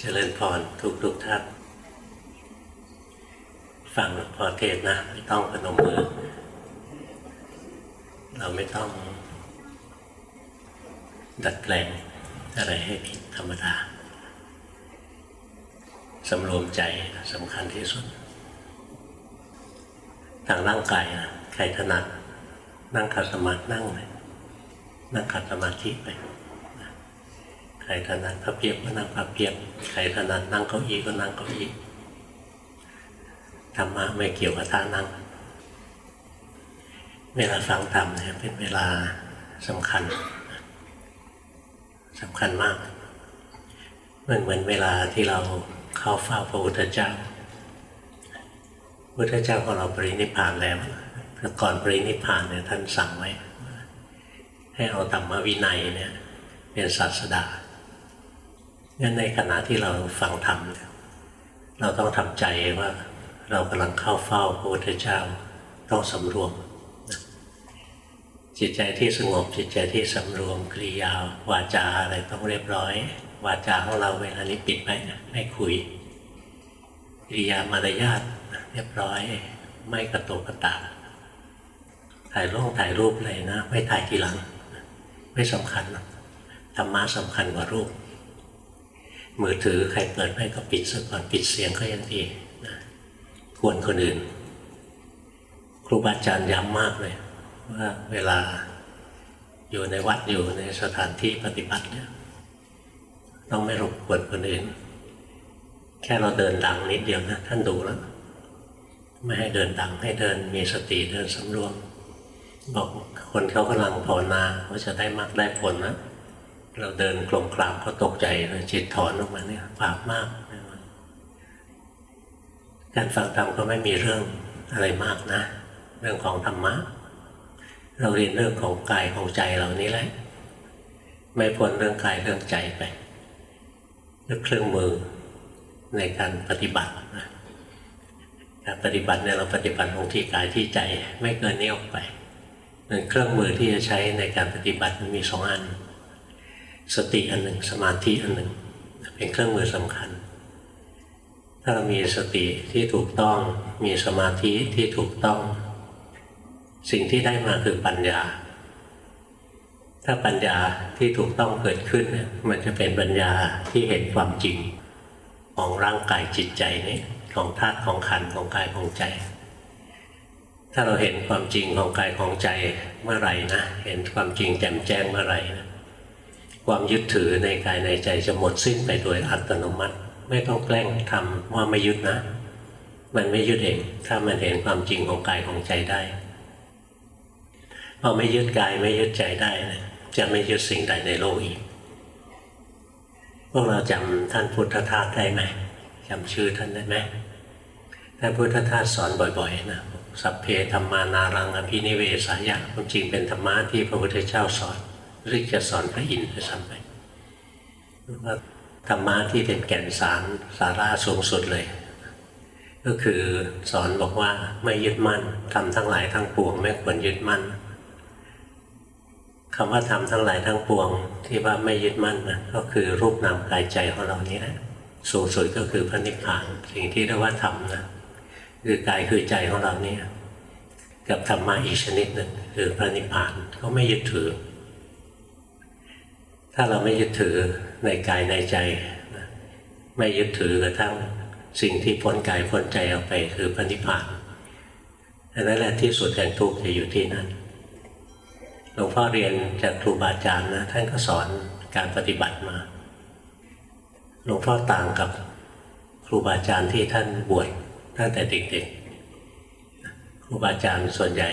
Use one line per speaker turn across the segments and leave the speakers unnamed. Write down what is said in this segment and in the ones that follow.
เจริญพรทุกทุกท่านฟังหลวงพ่อเทศน์นะ ไม่ต้องพนมมือ เราไม่ต้อง ดัดแปลงอะไรให้ผิดธรรมดาสำรวมใจสำคัญที่สุด ทางร่างกายนะใครถนัดนั่งขัดสมาธินั่งเลยนั่งขัดสมาธิไป ใครถนัดพระเพียบก็นั่งพระเพียบใครถนัดนั่งเก้าอี้ก็นั่งเก้าอี้ธรรมะไม่เกี่ยวกับท่านั่ง เวลาฟังธรรมเนี่ยเป็นเวลาสำคัญสำคัญมากเหมือนเหมือนเวลาที่เราเข้าเฝ้าพระพุทธเจ้าพระพุทธเจ้าของเราปรินิพานแล้วแต่ก่อนปรินิพพานเนี่ยท่านสั่งไว้ ให้เอาธรรมวินัยเนี่ยเป็นศาสดา งั้นในขณะที่เราฟังธรรมเราต้องทำใจว่า เรากำลังเข้าเฝ้าพระพุทธเจ้าต้องสำรวม จิตใจที่สงบจิตใจที่สำรวมกริยาวาจาอะไรต้องเรียบร้อย วาจาของเราเวลานี้ปิดไว้นะไม่คุยกริยามารยาทเรียบร้อย ไม่กระตุกกระตากถ่ายรูปถ่ายรูปเลยนะ ไม่ถ่ายทีหลัง ไม่สำคัญธรรมะสำคัญกว่ารูป มือถือใครเปิดไม่ก็ปิดซะก่อนปิดเสียงก็ยังดีนะควรคนอื่น ครูบาอาจารย์ย้ำมากเลย ว่าเวลาอยู่ในวัดอยู่ในสถานที่ปฏิบัติเนี่ยต้องไม่รบกวนคนอื่น แค่เราเดินดังนิดเดียวนะ ท่านดูแล้ว ไม่ให้เดินดังให้เดินมีสติเดินสำรวม บอกคนเขากำลังภาวนาเขาจะได้มากได้ผลนะ เราเดินกลมกลามเขาตกใจจิตถอนออกมาเนี่ยบาปมากการฟังธรรมก็ไม่มีเรื่องอะไรมากนะ เรื่องของธรรมะ เราเรียนเรื่องของกายของใจเรานี้แหละ ไม่พ้นเรื่องกายเรื่องใจไปเรื่องเครื่องมือในการปฏิบัตินะการปฏิบัติเนี่ยเราปฏิบัติลงที่กายที่ใจไม่เกินนี้ออกไปเป็นเครื่องมือที่จะใช้ในการปฏิบัติมันมีสองอัน สติอันหนึ่ง สมาธิอันหนึ่ง เป็นเครื่องมือสำคัญ ถ้าเรามีสติที่ถูกต้อง มีสมาธิที่ถูกต้อง สิ่งที่ได้มาคือปัญญา ถ้าปัญญาที่ถูกต้องเกิดขึ้นเนี่ยมันจะเป็นปัญญาที่เห็นความจริงของร่างกายจิตใจนี้ของธาตุของขันธ์ของกายของใจ ถ้าเราเห็นความจริงของกายของใจเมื่อไหร่นะ เห็นความจริงแจ่มแจ้งเมื่อไหร่นะ ความยึดถือในกายในใจจะหมดสิ้นไปโดยอัตโนมัติ ไม่ต้องแกล้งทำว่าไม่ยึดนะ มันไม่ยึดเองถ้ามันเห็นความจริงของกายของใจได้พอไม่ยึดกายไม่ยึดใจได้นะจะไม่ยึดสิ่งใดในโลกอีกพวกเราจำท่านพุทธทาสได้ไหมจำชื่อท่านได้ไหมท่านพุทธทาสสอนบ่อยๆนะสัพเพธรรมานารังอภินิเวสายะความจริงเป็นธรรมะที่พระพุทธเจ้าสอน รียกจะสอนพระอินทร์ด้วยซ้ำไปว่าธรรมะที่เป็นแก่นสารสาระสูงสุดเลย ก็คือสอนบอกว่าไม่ยึดมั่นทำทั้งหลายทั้งปวงไม่ควรยึดมั่นคำว่าทำทั้งหลายทั้งปวงที่ว่าไม่ยึดมั่นนะก็คือรูปนามกายใจของเรานี้แหละสูงสุดก็คือพระนิพพานสิ่งที่เรียกว่าธรรมนะคือกายคือใจของเราเนี่ยกับธรรมะอีกชนิดหนึ่งคือพระนิพพานก็ไม่ยึดถือ ถ้าเราไม่ยึดถือในกายในใจไม่ยึดถือกระทั่งสิ่งที่พ้นกายพ้นใจออกไปคือพระนิพพานอันนั้นแหละที่สุดแห่งทุกข์จะอยู่ที่นั่นหลวงพ่อเรียนจากครูบาอาจารย์นะท่านก็สอนการปฏิบัติมาหลวงพ่อต่างกับครูบาอาจารย์ที่ท่านบวชตั้งแต่เด็กๆครูบาอาจารย์ส่วนใหญ่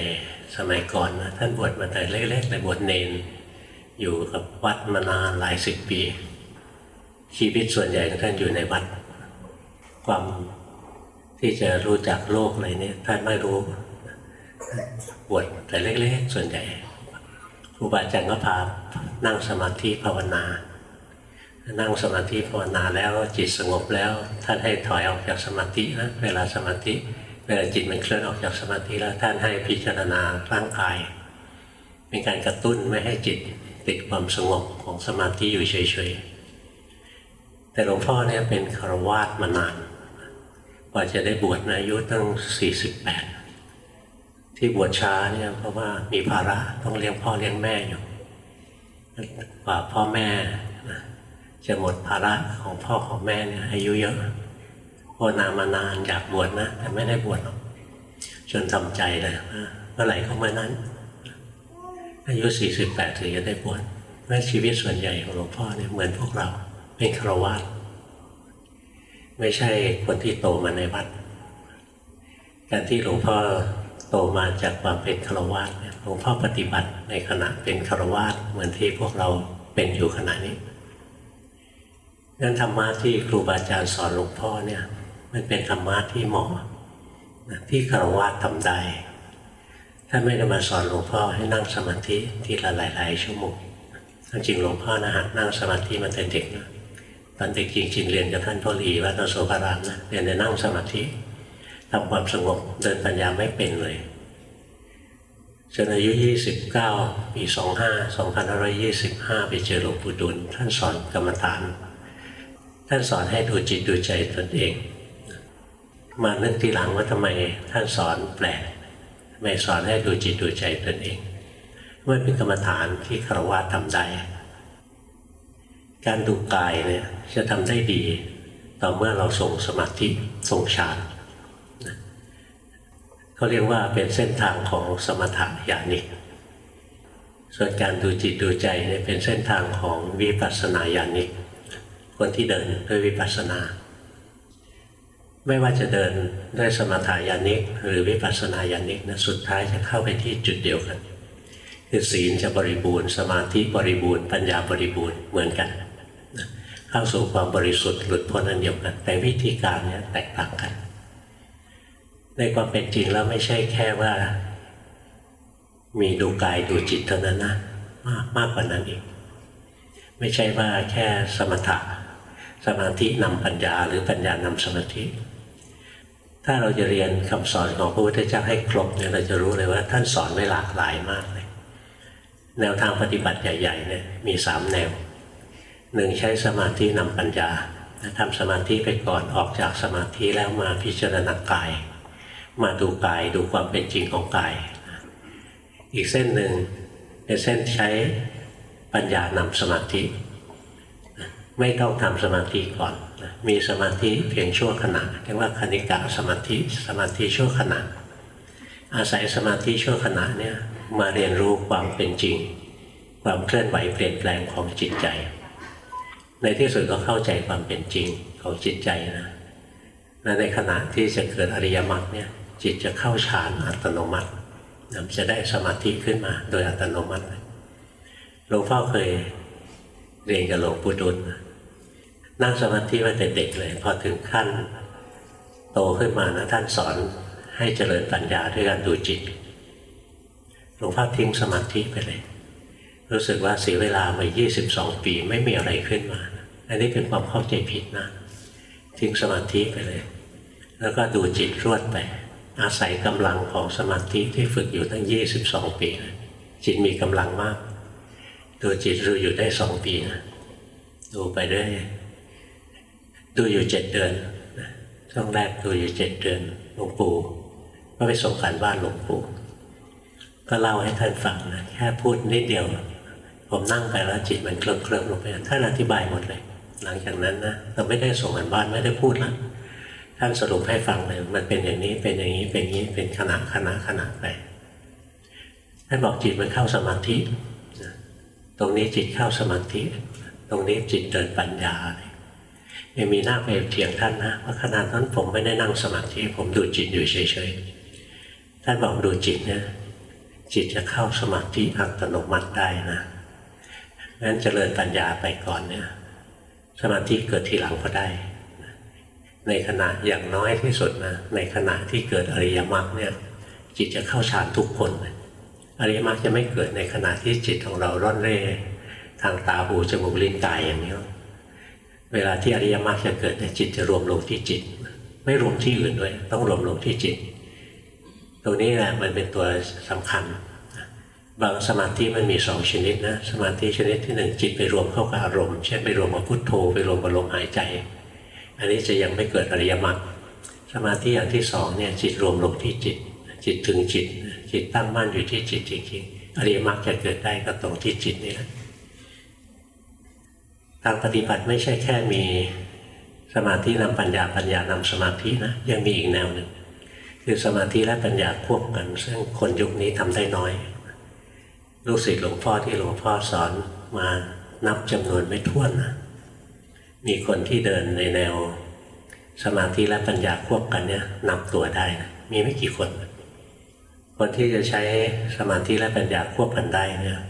สมัยก่อนนะท่านบวชมาแต่เล็กๆเลยบวชเนน อยู่กับวัดมานานหลายสิบปี ชีวิตส่วนใหญ่ท่านอยู่ในวัด ความที่จะรู้จักโลกอะไรนี่ยท่านไม่รู้บวชแต่เล็กๆส่วนใหญ่ครูบาอาจารย์ก็พานั่งสมาธิภาวนา นั่งสมาธิภาวนาแล้วจิตสงบแล้ว ท่านให้ถอยออกจากสมาธินะเวลาสมาธิเวลาจิตมันเคลื่อนออกจากสมาธิแล้วท่านให้พิจารณาร่างกาย เป็นการกระตุ้นไม่ให้จิต ติดความสงบของสมาธิอยู่เฉยๆ แต่หลวงพ่อเนี่ยเป็นคารวาสมานานกว่าจะได้บวชนะอายุตั้ง 48 ที่บวชช้าเนี่ยเพราะว่ามีภาระต้องเลี้ยงพ่อเลี้ยงแม่อยู่กว่าพ่อแม่จะหมดภาระของพ่อของแม่เนี่ยอายุเยอะภาวนามานานอยากบวชนะ แต่ไม่ได้บวชหรอกจนทำใจเลยเมื่อไหร่ก็เมื่อนั้น อายุ48ถึงจะได้บวชแม้ชีวิตส่วนใหญ่ของหลวงพ่อเนี่ยเหมือนพวกเราเป็นครวาสไม่ใช่คนที่โตมาในวัด การที่หลวงพ่อโตมาจากความเป็นครวาสเนี่ยหลวงพ่อปฏิบัติในขณะเป็นครวาสเหมือนที่พวกเราเป็นอยู่ขณะนี้งั้นธรรมะที่ครูบาอาจารย์สอนหลวงพ่อเนี่ย มันเป็นธรรมะที่เหมาะที่ครวาสทำได้ ท่านไม่ได้มาสอนหลวงพ่อให้นั่งสมาธิทีละหลาย ๆ ชั่วโมงจริงหลวงพ่อนะฮะนั่งสมาธิมาแต่เด็กนะตอนเด็กจริงๆเรียนกับท่านพ่อหลีวัดโสภารามนะเรียนในนั่งสมาธิทำความสงบเดินปัญญาไม่เป็นเลยจนอายุ 29 ปี 25 2525 ไปเจอหลวงปู่ดุล ท่านสอนกรรมฐาน ท่านสอนให้ดูจิตดูใจตนเอง มานึกทีหลังว่าทำไมท่านสอนแปลก ไม่สอนให้ดูจิตดูใจตนเองมันเป็นกรรมฐานที่คารวะทำได้ การดูกายเนี่ยจะทำได้ดี ต่อเมื่อเราส่งสมาธิส่งฌานเขาเรียกว่าเป็นเส้นทางของสมถะญาณิกส่วนการดูจิตดูใจเนี่ยเป็นเส้นทางของวิปัสสนาญาณิกคนที่เดินด้วยวิปัสสนา ไม่ว่าจะเดินด้วยสมถะญาณิก หรือวิปัสสนาญาณิกนะสุดท้ายจะเข้าไปที่จุดเดียวกัน คือศีลจะบริบูรณ์ สมาธิบริบูรณ์ปัญญาบริบูรณ์เหมือนกันเข้าสู่ความบริสุทธิ์หลุดพ้นอันเดียวกัน แต่วิธีการนี้แตกต่างกัน ในความเป็นจริงแล้วไม่ใช่แค่ว่า มีดูกายดูจิตเท่านั้นนะมากมากกว่านั้นอีกไม่ใช่ว่าแค่สมถะสมาธินำปัญญาหรือปัญญานำสมาธิ ถ้าเราจะเรียนคำสอนของพระพุทธเจ้าให้ครบเนี่ยเราจะรู้เลยว่า ท่านสอนไว้หลากหลายมากเลย แนวทางปฏิบัติใหญ่ๆเนี่ยมีสามแนวหนึ่งใช้สมาธินำปัญญาทำสมาธิไปก่อนออกจากสมาธิแล้วมาพิจารณากาย มาดูกายดูความเป็นจริงของกาย อีกเส้นหนึ่งเป็นเส้นใช้ปัญญานำสมาธิ ไม่ต้องทำสมาธิก่อนมีสมาธิเพียงชั่วขณะเรียกว่าคณิกะสมาธิสมาธิชั่วขณะ อาศัยสมาธิชั่วขณะเนี่ยมาเรียนรู้ความเป็นจริง ความเคลื่อนไหวเปลี่ยนแปลงของจิตใจ ในที่สุดก็เข้าใจความเป็นจริงของจิตใจนะและในขณะที่จะเกิดอริยมรรคเนี่ยจิตจะเข้าฌานอัตโนมัติจะได้สมาธิขึ้นมาโดยอัตโนมัติหลวงพ่อเคย เรียนกับหลวงปู่ดุลนั่งสมาธิมาแต่เด็กเลย พอถึงขั้น โตขึ้นมานะท่านสอนให้เจริญปัญญาด้วยการดูจิตหลวงพ่อทิ้งสมาธิไปเลย รู้สึกว่าเสียเวลามา 22 ปีไม่มีอะไรขึ้นมา อันนี้เป็นความเข้าใจผิดนะทิ้งสมาธิไปเลย แล้วก็ดูจิตรวดไป อาศัยกำลังของสมาธิที่ฝึกอยู่ตั้ง 22 ปี จิตมีกำลังมาก ดูจิตรู้อยู่ได้สองปีนะดูไปเรื่อยดูอยู่เจ็ดเดือนช่วงแรกดูอยู่เจ็ดเดือนหลวงปู่ก็ไปส่งการบ้านหลวงปู่ก็เล่าให้ท่านฟังนะแค่พูดนิดเดียว ผมนั่งไปแล้วจิตมันเคลิ้มเคลิ้มลงไปท่านอธิบายหมดเลย หลังจากนั้นนะเราไม่ได้ส่งกันบ้านไม่ได้พูดละท่านสรุปให้ฟังเลยมันเป็นอย่างนี้เป็นอย่างนี้เป็นอย่างนี้เป็นขณะขณะขณะไปท่านบอกจิตมันเข้าสมาธิ รงนี้จิตเข้าสมาธิ ตรงนี้จิตเดินปัญญาไม่มีหน้าไปเถียงท่านนะว่าขนาดนั้นผมไม่ได้นั่งสมาธิผมดูจิตอยู่เฉยๆท่านบอกดูจิตเนี่ยจิตจะเข้าสมาธิอัตโนมัติได้นะงั้นเจริญปัญญาไปก่อนเนี่ยสมาธิเกิดทีหลังก็ได้ ในขณะอย่างน้อยที่สุดนะในขณะที่เกิดอริยมรรคเนี่ยจิตจะเข้าฌานทุกคน อริยมรรคจะไม่เกิดในขณะที่จิตของเราร่อนเร่ทางตาหูจมูกลิ้นกายอย่างนี้เวลาที่อริยมรรคจะเกิดเนี่ยจิตจะรวมลงที่จิต ไม่รวมที่อื่นด้วย ต้องรวมลงที่จิต ตรงนี้แหละมันเป็นตัวสำคัญ บางสมาธิมันมีสองชนิดนะสมาธิชนิดที่หนึ่งจิตไปรวมเข้ากับอารมณ์เช่นไปรวมกับพุทโธไปรวมกับลมหายใจ อันนี้จะยังไม่เกิดอริยมรรคสมาธิอย่างที่สองเนี่ยจิตรวมลงที่จิต จิตถึงจิต จิตตั้งมั่นอยู่ที่จิตจริงๆอริยมรรคจะเกิดได้ก็ตรงที่จิตนี่แหละทางปฏิบัติไม่ใช่แค่มีสมาธินำปัญญาปัญญานำสมาธินะยังมีอีกแนวหนึ่งคือสมาธิและปัญญาควบกัน ซึ่งคนยุคนี้ทำได้น้อย ลูกศิษย์หลวงพ่อที่หลวงพ่อสอนมานับจำนวนไม่ถ้วนนะมีคนที่เดินในแนว สมาธิและปัญญาควบกันเนี่ยนับตัวได้นะมีไม่กี่คน คนที่จะใช้สมาธิและปัญญาควบกันได้เนี่ย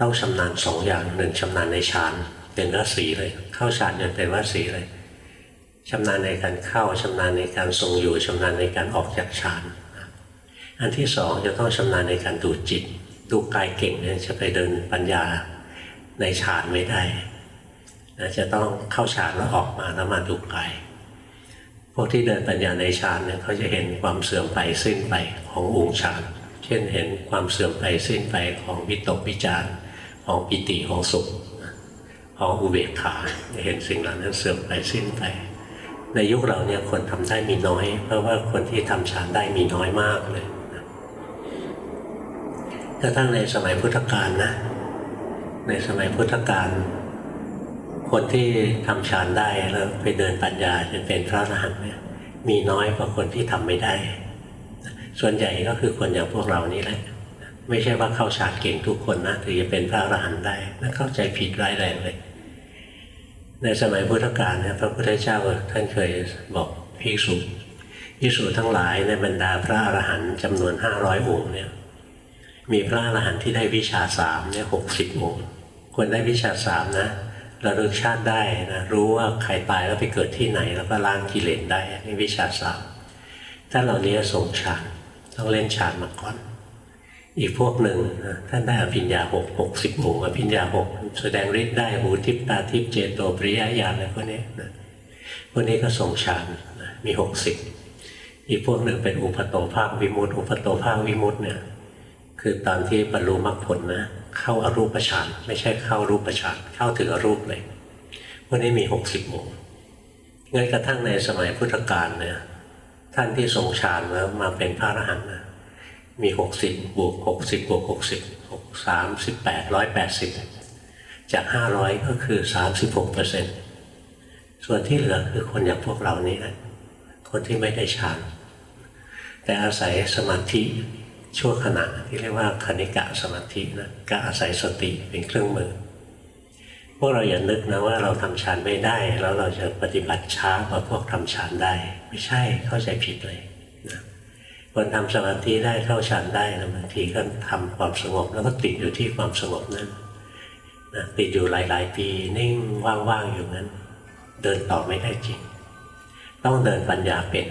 ต้องชำนาญสองอย่างหนึ่งชำนาญในฌานเป็นวสีเลย เข้าฌานจนเป็นวสีเลยชำนาญในการเข้าชำนาญในการทรงอยู่ชำนาญในการออกจากฌานอันที่สองจะต้องชำนาญในการดูจิต ดูกายเก่งเนี่ยจะไปเดินปัญญาในฌานไม่ได้จะต้องเข้าฌานแล้วออกมาแล้วมาดูกาย พวกที่เดินปัญญาในฌานเนี่ยเขาจะเห็นความเสื่อมไปสิ้นไปขององค์ฌาน เช่นเห็นความเสื่อมไปสิ้นไปของวิตกวิจารของปิติของสุข ของอุเบกขาเห็นสิ่งเหล่านั้นเสื่อมไปสิ้นไป ในยุคเราเนี่ยคนทำได้มีน้อย เพราะว่าคนที่ทำฌานได้มีน้อยมากเลยถ้าทั้งในสมัยพุทธกาลนะ ในสมัยพุทธกาล คนที่ทำฌานได้แล้วไปเดินปัญญาจนเป็นพระอรหันต์เนี่ยมีน้อยกว่าคนที่ทำไม่ได้ ส่วนใหญ่ก็คือคนอย่างพวกเรานี่แหละ ไม่ใช่ว่าเข้าฌานเก่งทุกคนนะถึงจะเป็นพระอรหันต์ได้นั่นเข้าใจผิดร้ายแรงเลย ในสมัยพุทธกาลเนี่ยพระพุทธเจ้าท่านเคยบอกภิกษุภิกษุทั้งหลายในบรรดาพระอรหันต์จำนวนห้าร้อยองค์เนี่ยมีพระอรหันต์ที่ได้วิชาสามเนี่ยหกสิบองค์คนได้วิชาสามนะ ระลึกชาติได้นะรู้ว่าใครตายแล้วไปเกิดที่ไหน แล้วก็ล้างกิเลสได้นี่วิชาสามท่านเหล่านี้ทรงฌานต้องเล่นฌานมาก่อน อีกพวกหนึ่งนะท่านได้อภิญญาหกหกสิบหมู่อภิญญาหกแสดงฤทธิ์ได้หูทิพตาทิพเจโตปริยญาณอะไรพวกนี้นะพวกนี้ก็ทรงฌานนะมีหกสิบอีกพวกหนึ่งเป็นอุปโตภาควิมุตติอุปโตภาควิมุตติเนี่ยคือตอนที่บรรลุมรรคผลนะ เข้าอารูปฌานไม่ใช่เข้ารูปฌานเข้าถึงอรูปเลยพวกนี้มีหกสิบโมงงั้นกระทั่งในสมัยพุทธกาลเนี่ยท่านที่ทรงฌานแล้วมาเป็นพระอรหันต์นะมีหกสิบบวกหกสิบบวกหกสิบหกสามสิบแปดร้อยแปดสิบจากห้าร้อยก็คือสามสิบหกเปอร์เซ็นต์ส่วนที่เหลือคือคนอย่างพวกเรานี่แหละคนที่ไม่ได้ฌาน แต่อาศัยสมาธิ ชั่วขณะที่เรียกว่าคณิกะสมาธินะก็อาศัยสติเป็นเครื่องมือ พวกเราอย่านึกนะว่าเราทำฌานไม่ได้ แล้วเราจะปฏิบัติช้ากว่าพวกทำฌานได้ ไม่ใช่เข้าใจผิดเลยนะคนทำสมาธิได้เข้าฌานได้นะบางทีก็ทำความสงบ แล้วก็ติดอยู่ที่ความสงบนั้นนะติดอยู่หลาย ๆ ปีนิ่งว่างๆอยู่นั้น เดินต่อไม่ได้จริง ต้องเดินปัญญาเป็น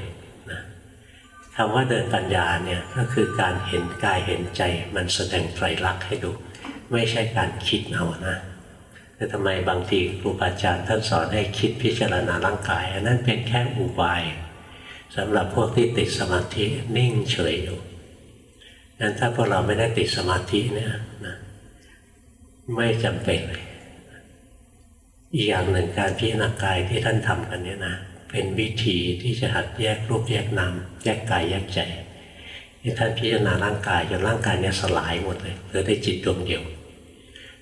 คำว่าเดินปัญญาเนี่ยก็คือการเห็นกายเห็นใจมันแสดงไตรลักษณ์ให้ดู ไม่ใช่การคิดเอานะแต่ทำไมบางทีครูบาอาจารย์ท่านสอนให้คิดพิจารณาร่างกาย อันนั้นเป็นแค่อุบายสำหรับพวกที่ติดสมาธินิ่งเฉยอยู่งั้นถ้าพวกเราไม่ได้ติดสมาธิเนี่ยนะไม่จำเป็นเลยอีกอย่างหนึ่งการพิจารณากายที่ท่านทำกันเนี่ยนะ เป็นวิธีที่จะหัดแยกรูปแยกนามแยกกายแยกใจที่ท่านพิจารณาร่างกายจนร่างกายเนี่ยสลายหมดเลยเหลือแต่จิตดวงเดียว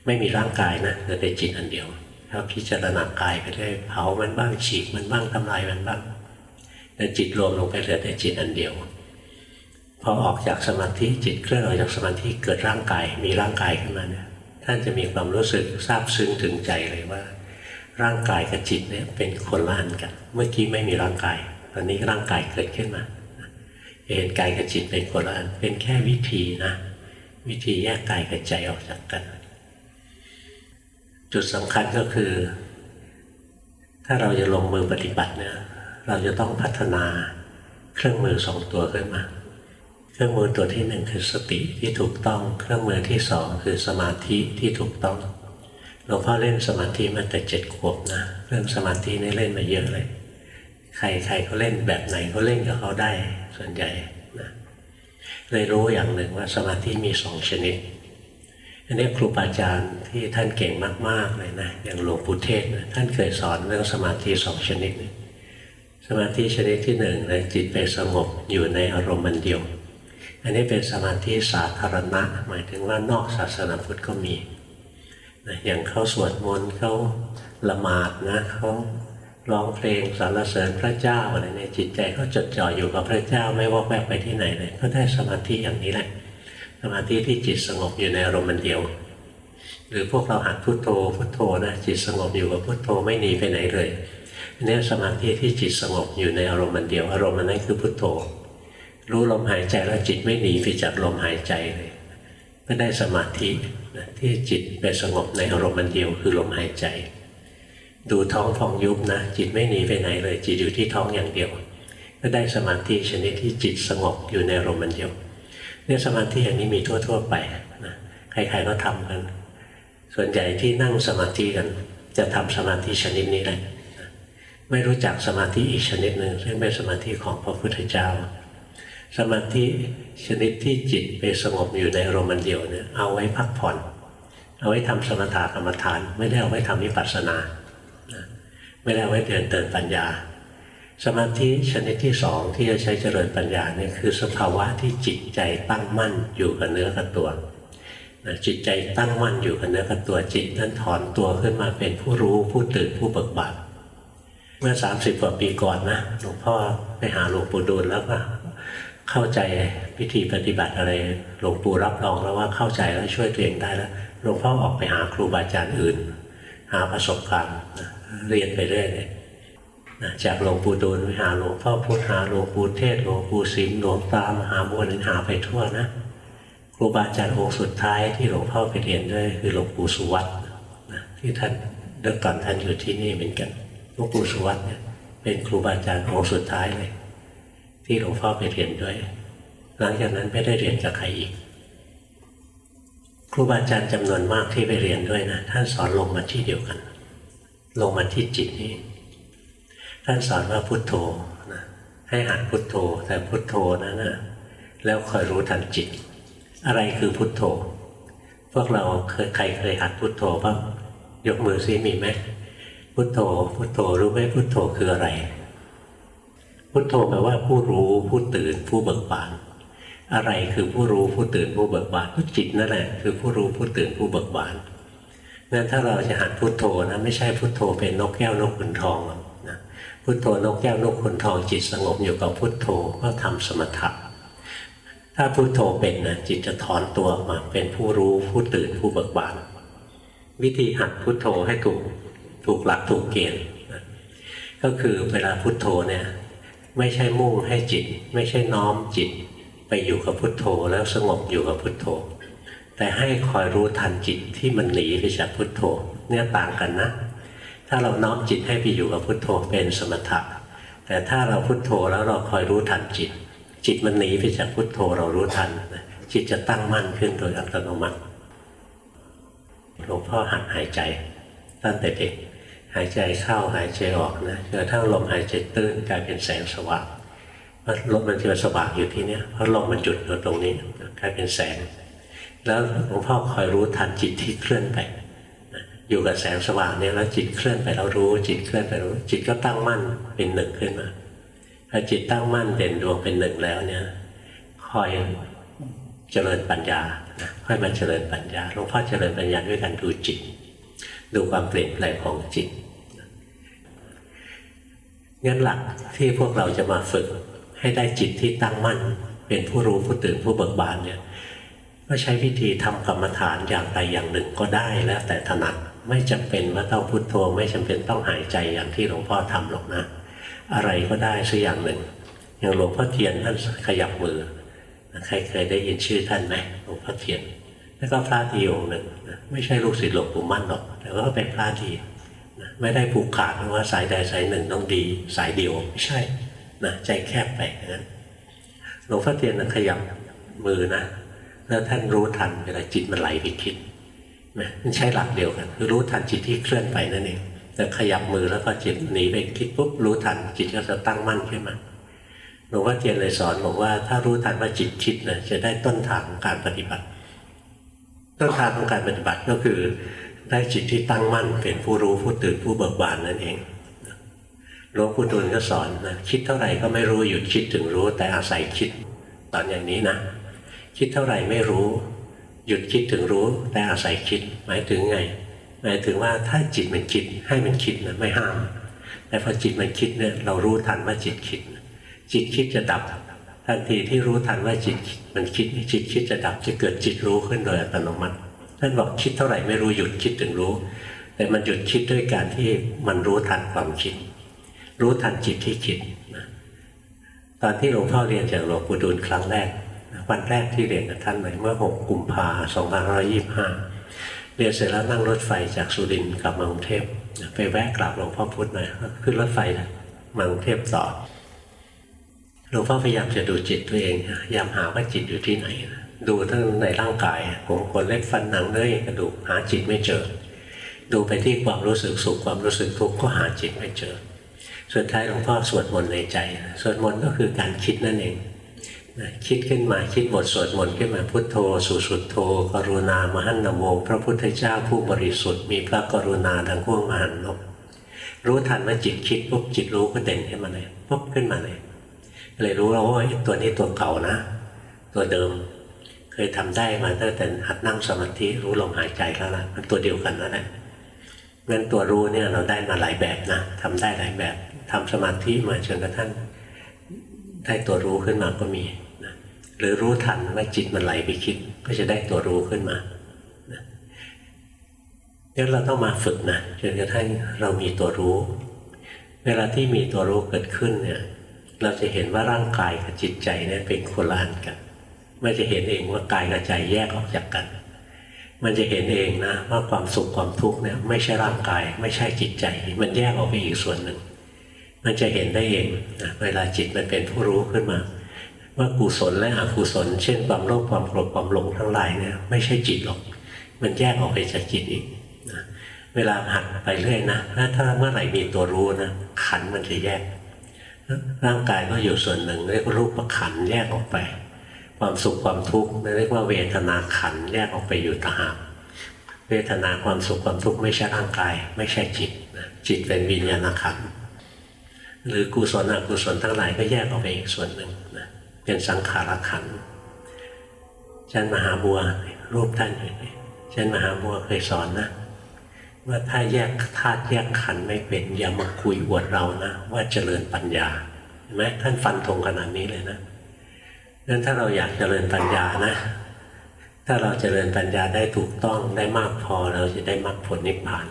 ไม่มีร่างกายนะเหลือแต่จิตอันเดียวถ้าพิจารณากายไปเรื่อยเผามันบ้างฉีกมันบ้างทำลายมันบ้างแต่จิตรวมลงไปเหลือแต่จิตอันเดียวพอออกจากสมาธิจิตเคลื่อนออกจากสมาธิเกิดร่างกายมีร่างกายขึ้นมาเนี่ยท่านจะมีความรู้สึกซาบซึ้งถึงใจเลยว่า ร่างกายกับจิตเนี่ยเป็นคนละอันกัน เมื่อกี้ไม่มีร่างกาย ตอนนี้ร่างกายเกิดขึ้นมาเห็นกายกับจิตเป็นคนละอันเป็นแค่วิธีนะวิธีแยกกายกับใจออกจากกัน จุดสำคัญก็คือ ถ้าเราจะลงมือปฏิบัติเนี่ยเราจะต้องพัฒนาเครื่องมือสองตัวขึ้นมา เครื่องมือตัวที่หนึ่งคือสติที่ถูกต้อง เครื่องมือที่สองคือสมาธิที่ถูกต้อง หลวงพ่อเล่นสมาธิมาแต่เจ็ดขวบนะเรื่องสมาธินี่เล่นมาเยอะเลย ใครใครเขาเล่นแบบไหนเขาเล่นกับเขาได้ส่วนใหญ่นะเลยรู้อย่างหนึ่งว่าสมาธิมีสองชนิดอันนี้ครูบาอาจารย์ที่ท่านเก่งมาก ๆ เลยนะอย่างหลวงปู่เทศนะท่านเคยสอนเรื่องสมาธิสองชนิด สมาธิชนิดที่หนึ่งนะจิตไปสงบอยู่ในอารมณ์มันเดียว อันนี้เป็นสมาธิสาธารณะ หมายถึงว่านอกศาสนาพุทธก็มี อย่างเขาสวดมนต์เขาละหมาดนะเขาร้องเพลงสรรเสริญพระเจ้าอะไรเนี่ยจิตใจเขาจดจ่ออยู่กับพระเจ้าไม่วอกแวกไปที่ไหนเลยก็ได้สมาธิอย่างนี้แหละ สมาธิที่จิตสงบอยู่ในอารมณ์มันเดียว หรือพวกเราหัดพุโทโธพุโทโธนะจิตสงบอยู่กับพุโทโธไม่หนีไปไหนเลยอันนี้สมาธิที่จิตสงบอยู่ในอารมณ์มันเดียว อารมณ์นนั้นคือพุโทโธ รู้ลมหายใจแล้วจิตไม่หนีไปจากลมหายใจเลย ก็ได้สมาธิที่จิตไปสงบในอารมณ์มันเดียวคือลมหายใจ ดูท้องฟองยุบนะ จิตไม่หนีไปไหนเลย จิตอยู่ที่ท้องอย่างเดียว ก็ได้สมาธิชนิดที่จิตสงบอยู่ในอารมณ์มันเดียวเนี่ยสมาธิอย่างนี้มีทั่ว ๆ ไปนะใครๆก็ทำกัน ส่วนใหญ่ที่นั่งสมาธิกัน จะทำสมาธิชนิดนี้แหละไม่รู้จักสมาธิอีกชนิดหนึ่งซึ่งเป็นสมาธิของพระพุทธเจ้า สมาธิชนิดที่จิตไปสงบอยู่ในอารมณ์เดียวเนี่ยเอาไว้พักผ่อน เอาไว้ทำสมถะกรรมฐาน ไม่ได้เอาไว้ทำวิปัสสนา ไม่ได้เอาไว้เดินเตินปัญญา สมาธิชนิดที่สองที่จะใช้เจริญปัญญาเนี่ยคือสภาวะที่จิตใจตั้งมั่นอยู่กับเนื้อกับตัวจิตใจตั้งมั่นอยู่กับเนื้อกับตัวจิตนั้นถอนตัวขึ้นมาเป็นผู้รู้ผู้ตื่นผู้เบิกบานเมื่อ 30 กว่าปีก่อนนะหลวงพ่อไปหาหลวงปู่ดูลแล้วก็ เข้าใจพิธีปฏิบัติอะไร หลวงปู่รับรองแล้วว่าเข้าใจแล้วช่วยตัวเองได้แล้วหลวงพ่อออกไปหาครูบาอาจารย์อื่น หาประสบการณ์เรียนไปเรื่อยเลยจากหลวงปู่ดูลไปหาหลวงพ่อพุทธหาหลวงปู่เทศหลวงปู่สิมหลวงตามหาบัวนึงหาไปทั่วนะครูบาอาจารย์องค์สุดท้ายที่หลวงพ่อไปเรียนด้วยคือหลวงปู่สุวัตนะที่ท่านเดิกก่อนท่านอยู่ที่นี่เหมือนกันหลวงปู่สุวัตเนี่ยเป็นครูบาอาจารย์องค์สุดท้ายเลย ที่หลวงพ่อไปเรียนด้วย หลังจากนั้นไม่ได้เรียนกับใครอีก ครูบาอาจารย์จำนวนมากที่ไปเรียนด้วยนะท่านสอนลงมาที่เดียวกัน ลงมาที่จิตนี่ท่านสอนว่าพุทโธนะให้หัดพุทโธ แต่พุทโธนั้นนะแล้วคอยรู้ทันจิต อะไรคือพุทโธ พวกเราเคยใครเคยหัดพุทโธบ้างยกมือซิมีไหมพุทโธพุทโธรู้ไหมพุทโธคืออะไร พุทโธแปลว่าผู้รู้ผู้ตื่นผู้เบิกบานอะไรคือผู้รู้ผู้ตื่นผู้เบิกบานจิตนั่นแหละคือผู้รู้ผู้ตื่นผู้เบิกบานงั้นถ้าเราจะหัดพุทโธนะไม่ใช่พุทโธเป็นนกแก้วนกขุนทองนะพุทโธนกแก้วนกขุนทอง จิตสงบอยู่กับพุทโธก็ทำสมถะถ้าพุทโธเป็นนะจิตจะถอนตัวมาเป็นผู้รู้ผู้ตื่นผู้เบิกบานวิธีหัดพุทโธให้ถูกถูกหลักถูกเกณฑ์ก็คือเวลาพุทโธเนี่ย ไม่ใช่มุ่งให้จิต ไม่ใช่น้อมจิต ไปอยู่กับพุทโธแล้วสงบอยู่กับพุทโธ แต่ให้คอยรู้ทันจิตที่มันหนีไปจากพุทโธเนี่ยต่างกันนะ ถ้าเราน้อมจิตให้ไปอยู่กับพุทโธเป็นสมถะ แต่ถ้าเราพุทโธแล้วเราคอยรู้ทันจิต จิตมันหนีไปจากพุทโธเรารู้ทัน จิตจะตั้งมั่นขึ้นโดยอัตโนมัติหลวงพ่อหัดหายใจตั้งแต่เด็ก หายใจเข้าหายใจออกนะจนกระทั่งลมหายใจตื้นกลายเป็นแสงสว่างลมมันจะสว่างอยู่ที่เนี้ยเพราะลมมันจุดอยู่ตรงนี้กลายเป็นแสง แล้วหลวงพ่อคอยรู้ทันจิตที่เคลื่อนไปอยู่กับแสงสว่างเนี่ยแล้วจิตเคลื่อนไปเรารู้ จิตเคลื่อนไปรู้ จิตก็ตั้งมั่นเป็นหนึ่งขึ้นมาพอจิตตั้งมั่นเด่นดวงเป็นหนึ่งแล้วเนี่ยคอยเจริญปัญญาค่อยมาเจริญปัญญาหลวงพ่อเจริญปัญญาด้วยการดูจิต ดูความเปลี่ยนแปลงของจิตงั้นหลักที่พวกเราจะมาฝึกให้ได้จิตที่ตั้งมั่น เป็นผู้รู้ผู้ตื่นผู้เบิกบานเนี่ยก็ใช้วิธีทำกรรมฐานอย่างใดอย่างหนึ่งก็ได้แล้วแต่ถนัดไม่จำเป็นว่าต้องพุโทโธไม่จำเป็นต้องหายใจอย่างที่หลวงพ่อทำหรอกนะ อะไรก็ได้สักอย่างหนึ่ง อย่างหลวงพ่อเทียนท่านขยับมือใครเคยได้ยินชื่อท่านไหมหลวงพ่อเทียน แล้วก็พระดีองค์หนึ่งไม่ใช่ลูกศิษย์หลวงปู่มั่นหรอก แต่ว่าเป็นพระดีไม่ได้ผูกขาดว่าสายใดสายหนึ่งต้องดี สายเดียวไม่ใช่นะใจแคบไปนั้นหลวงพ่อเทียนขยับมือนะแล้วท่านรู้ทันเวลาจิตมันไหลไปคิดนะมันใช้หลักเดียวกันคือรู้ทันจิตที่เคลื่อนไปนั่นเองแต่ขยับมือแล้วก็จิตหนีไปคิดปุ๊บรู้ทันจิตก็จะตั้งมั่นขึ้นมาหลวงพ่อเทียนเลยสอนบอกว่าถ้ารู้ทันว่าจิตคิดนะจะได้ต้นทางของการปฏิบัติ ต้นทางของการปฏิบัติก็คือได้จิตที่ตั้งมั่นเป็นผู้รู้ผู้ตื่นผู้เบิกบานนั่นเองหลวงปู่ดูลก็สอนนะคิดเท่าไหร่ก็ไม่รู้หยุดคิดถึงรู้ แต่อาศัยคิดตอนอย่างนี้นะ คิดเท่าไหร่ไม่รู้ หยุดคิดถึงรู้ แต่อาศัยคิด หมายถึงไง หมายถึงว่าถ้าจิตมันคิดให้มันคิดนะไม่ห้าม แต่พอจิตมันคิดเนี่ยเรารู้ทันว่าจิตคิด จิตคิดจะดับ ทันทีที่รู้ทันว่าจิตมันคิดจิตคิดจะดับจะเกิดจิตรู้ขึ้นโดยอัตโนมัติท่านบอกคิดเท่าไหร่ไม่รู้หยุดคิดถึงรู้ แต่มันหยุดคิดด้วยการที่มันรู้ทันความคิด รู้ทันจิตที่คิดนะตอนที่หลวงพ่อเรียนจากหลวงปู่ดูลครั้งแรกวันแรกที่เรียนกับท่านเลยเมื่อ 6 กุมภาพันธ์2525เรียนเสร็จแล้วนั่งรถไฟจากสุรินทร์กลับมากรุงเทพไปแวะกราบหลวงพ่อพุธหน่อยขึ้นรถไฟนะมากรุงเทพต่อ หลวงพ่อพยายามจะดูจิตตัวเองพยายามหาว่าจิตอยู่ที่ไหน ดูทั้งในร่างกาย ผมขนเล็บฟันหนังเนื้อกระดูกหาจิตไม่เจอ ดูไปที่ความรู้สึกสุขความรู้สึกทุกข์ก็หาจิตไม่เจอ สุดท้ายหลวงพ่อสวดมนต์ในใจ สวดมนต์ก็คือการคิดนั่นเองคิดขึ้นมาคิดบทสวดมนต์ขึ้นมาพุทโธ สุสุดโธ กรุณามหันนโมพระพุทธเจ้าผู้บริสุทธิ์มีพระกรุณาดังพ่วงมหันนบรู้ทันว่าจิตคิดปุ๊บจิตรู้ก็เด่นขึ้นมาเลยปุ๊บขึ้นมาเลย เลยรู้แล้วว่าตัวนี้ตัวเก่านะ ตัวเดิม เคยทำได้มาตั้งแต่หัดนั่งสมาธิรู้ลมหายใจแล้วล่ะมันตัวเดียวกันนั่นแหละงั้นตัวรู้เนี่ยเราได้มาหลายแบบนะทำได้หลายแบบทำสมาธิมาจนกระทั่งได้ตัวรู้ขึ้นมาก็มีนะหรือรู้ทันว่าจิตมันไหลไปคิด ก็จะได้ตัวรู้ขึ้นมานะงั้นเราต้องมาฝึกนะจนกระทั่งเรามีตัวรู้ เวลาที่มีตัวรู้เกิดขึ้นเนี่ย เราจะเห็นว่าร่างกายกับจิตใจเนี่ยเป็นคนละอันกัน ไม่จะเห็นเองว่ากายกับใจแยกออกจากกัน มันจะเห็นเองนะว่าความสุขความทุกข์เนี่ยไม่ใช่ร่างกาย ไม่ใช่จิตใจ มันแยกออกไปอีกส่วนหนึ่ง มันจะเห็นได้เองนะเวลาจิตมันเป็นผู้รู้ขึ้นมา ว่ากุศลและอกุศล เช่นความโลภความโกรธความหลงทั้งหลายเนี่ยไม่ใช่จิตหรอก มันแยกออกไปจากจิตอีกนะเวลาหัดไปเรื่อยนะถ้าเมื่อไหร่มีตัวรู้นะขันมันจะแยก ร่างกายก็อยู่ส่วนหนึ่งเรียกว่ารูปขันแยกออกไป ความสุขความทุกข์เรียกว่าเวทนาขันแยกออกไปอยู่ต่างหากเวทนาความสุขความทุกข์ไม่ใช่ร่างกาย ไม่ใช่จิตจิตเป็นวิญญาณขันหรือกุศลอกุศลทั้งหลายก็แยกออกไปอีกส่วนหนึ่งนะเป็นสังขารขันฉันมหาบัวรูปท่านอยู่นี่ฉันมหาบัวเคยสอนนะ ว่าถ้าแยกธาตุแยกขันไม่เป็นอย่ามาคุยอวดเรานะ ว่าเจริญปัญญาเห็นไหมท่านฟันธงขนาดนี้เลยนะนั้นถ้าเราอยากเจริญปัญญานะ ถ้าเราเจริญปัญญาได้ถูกต้องได้มากพอเราจะได้มรรคผลนิพพาน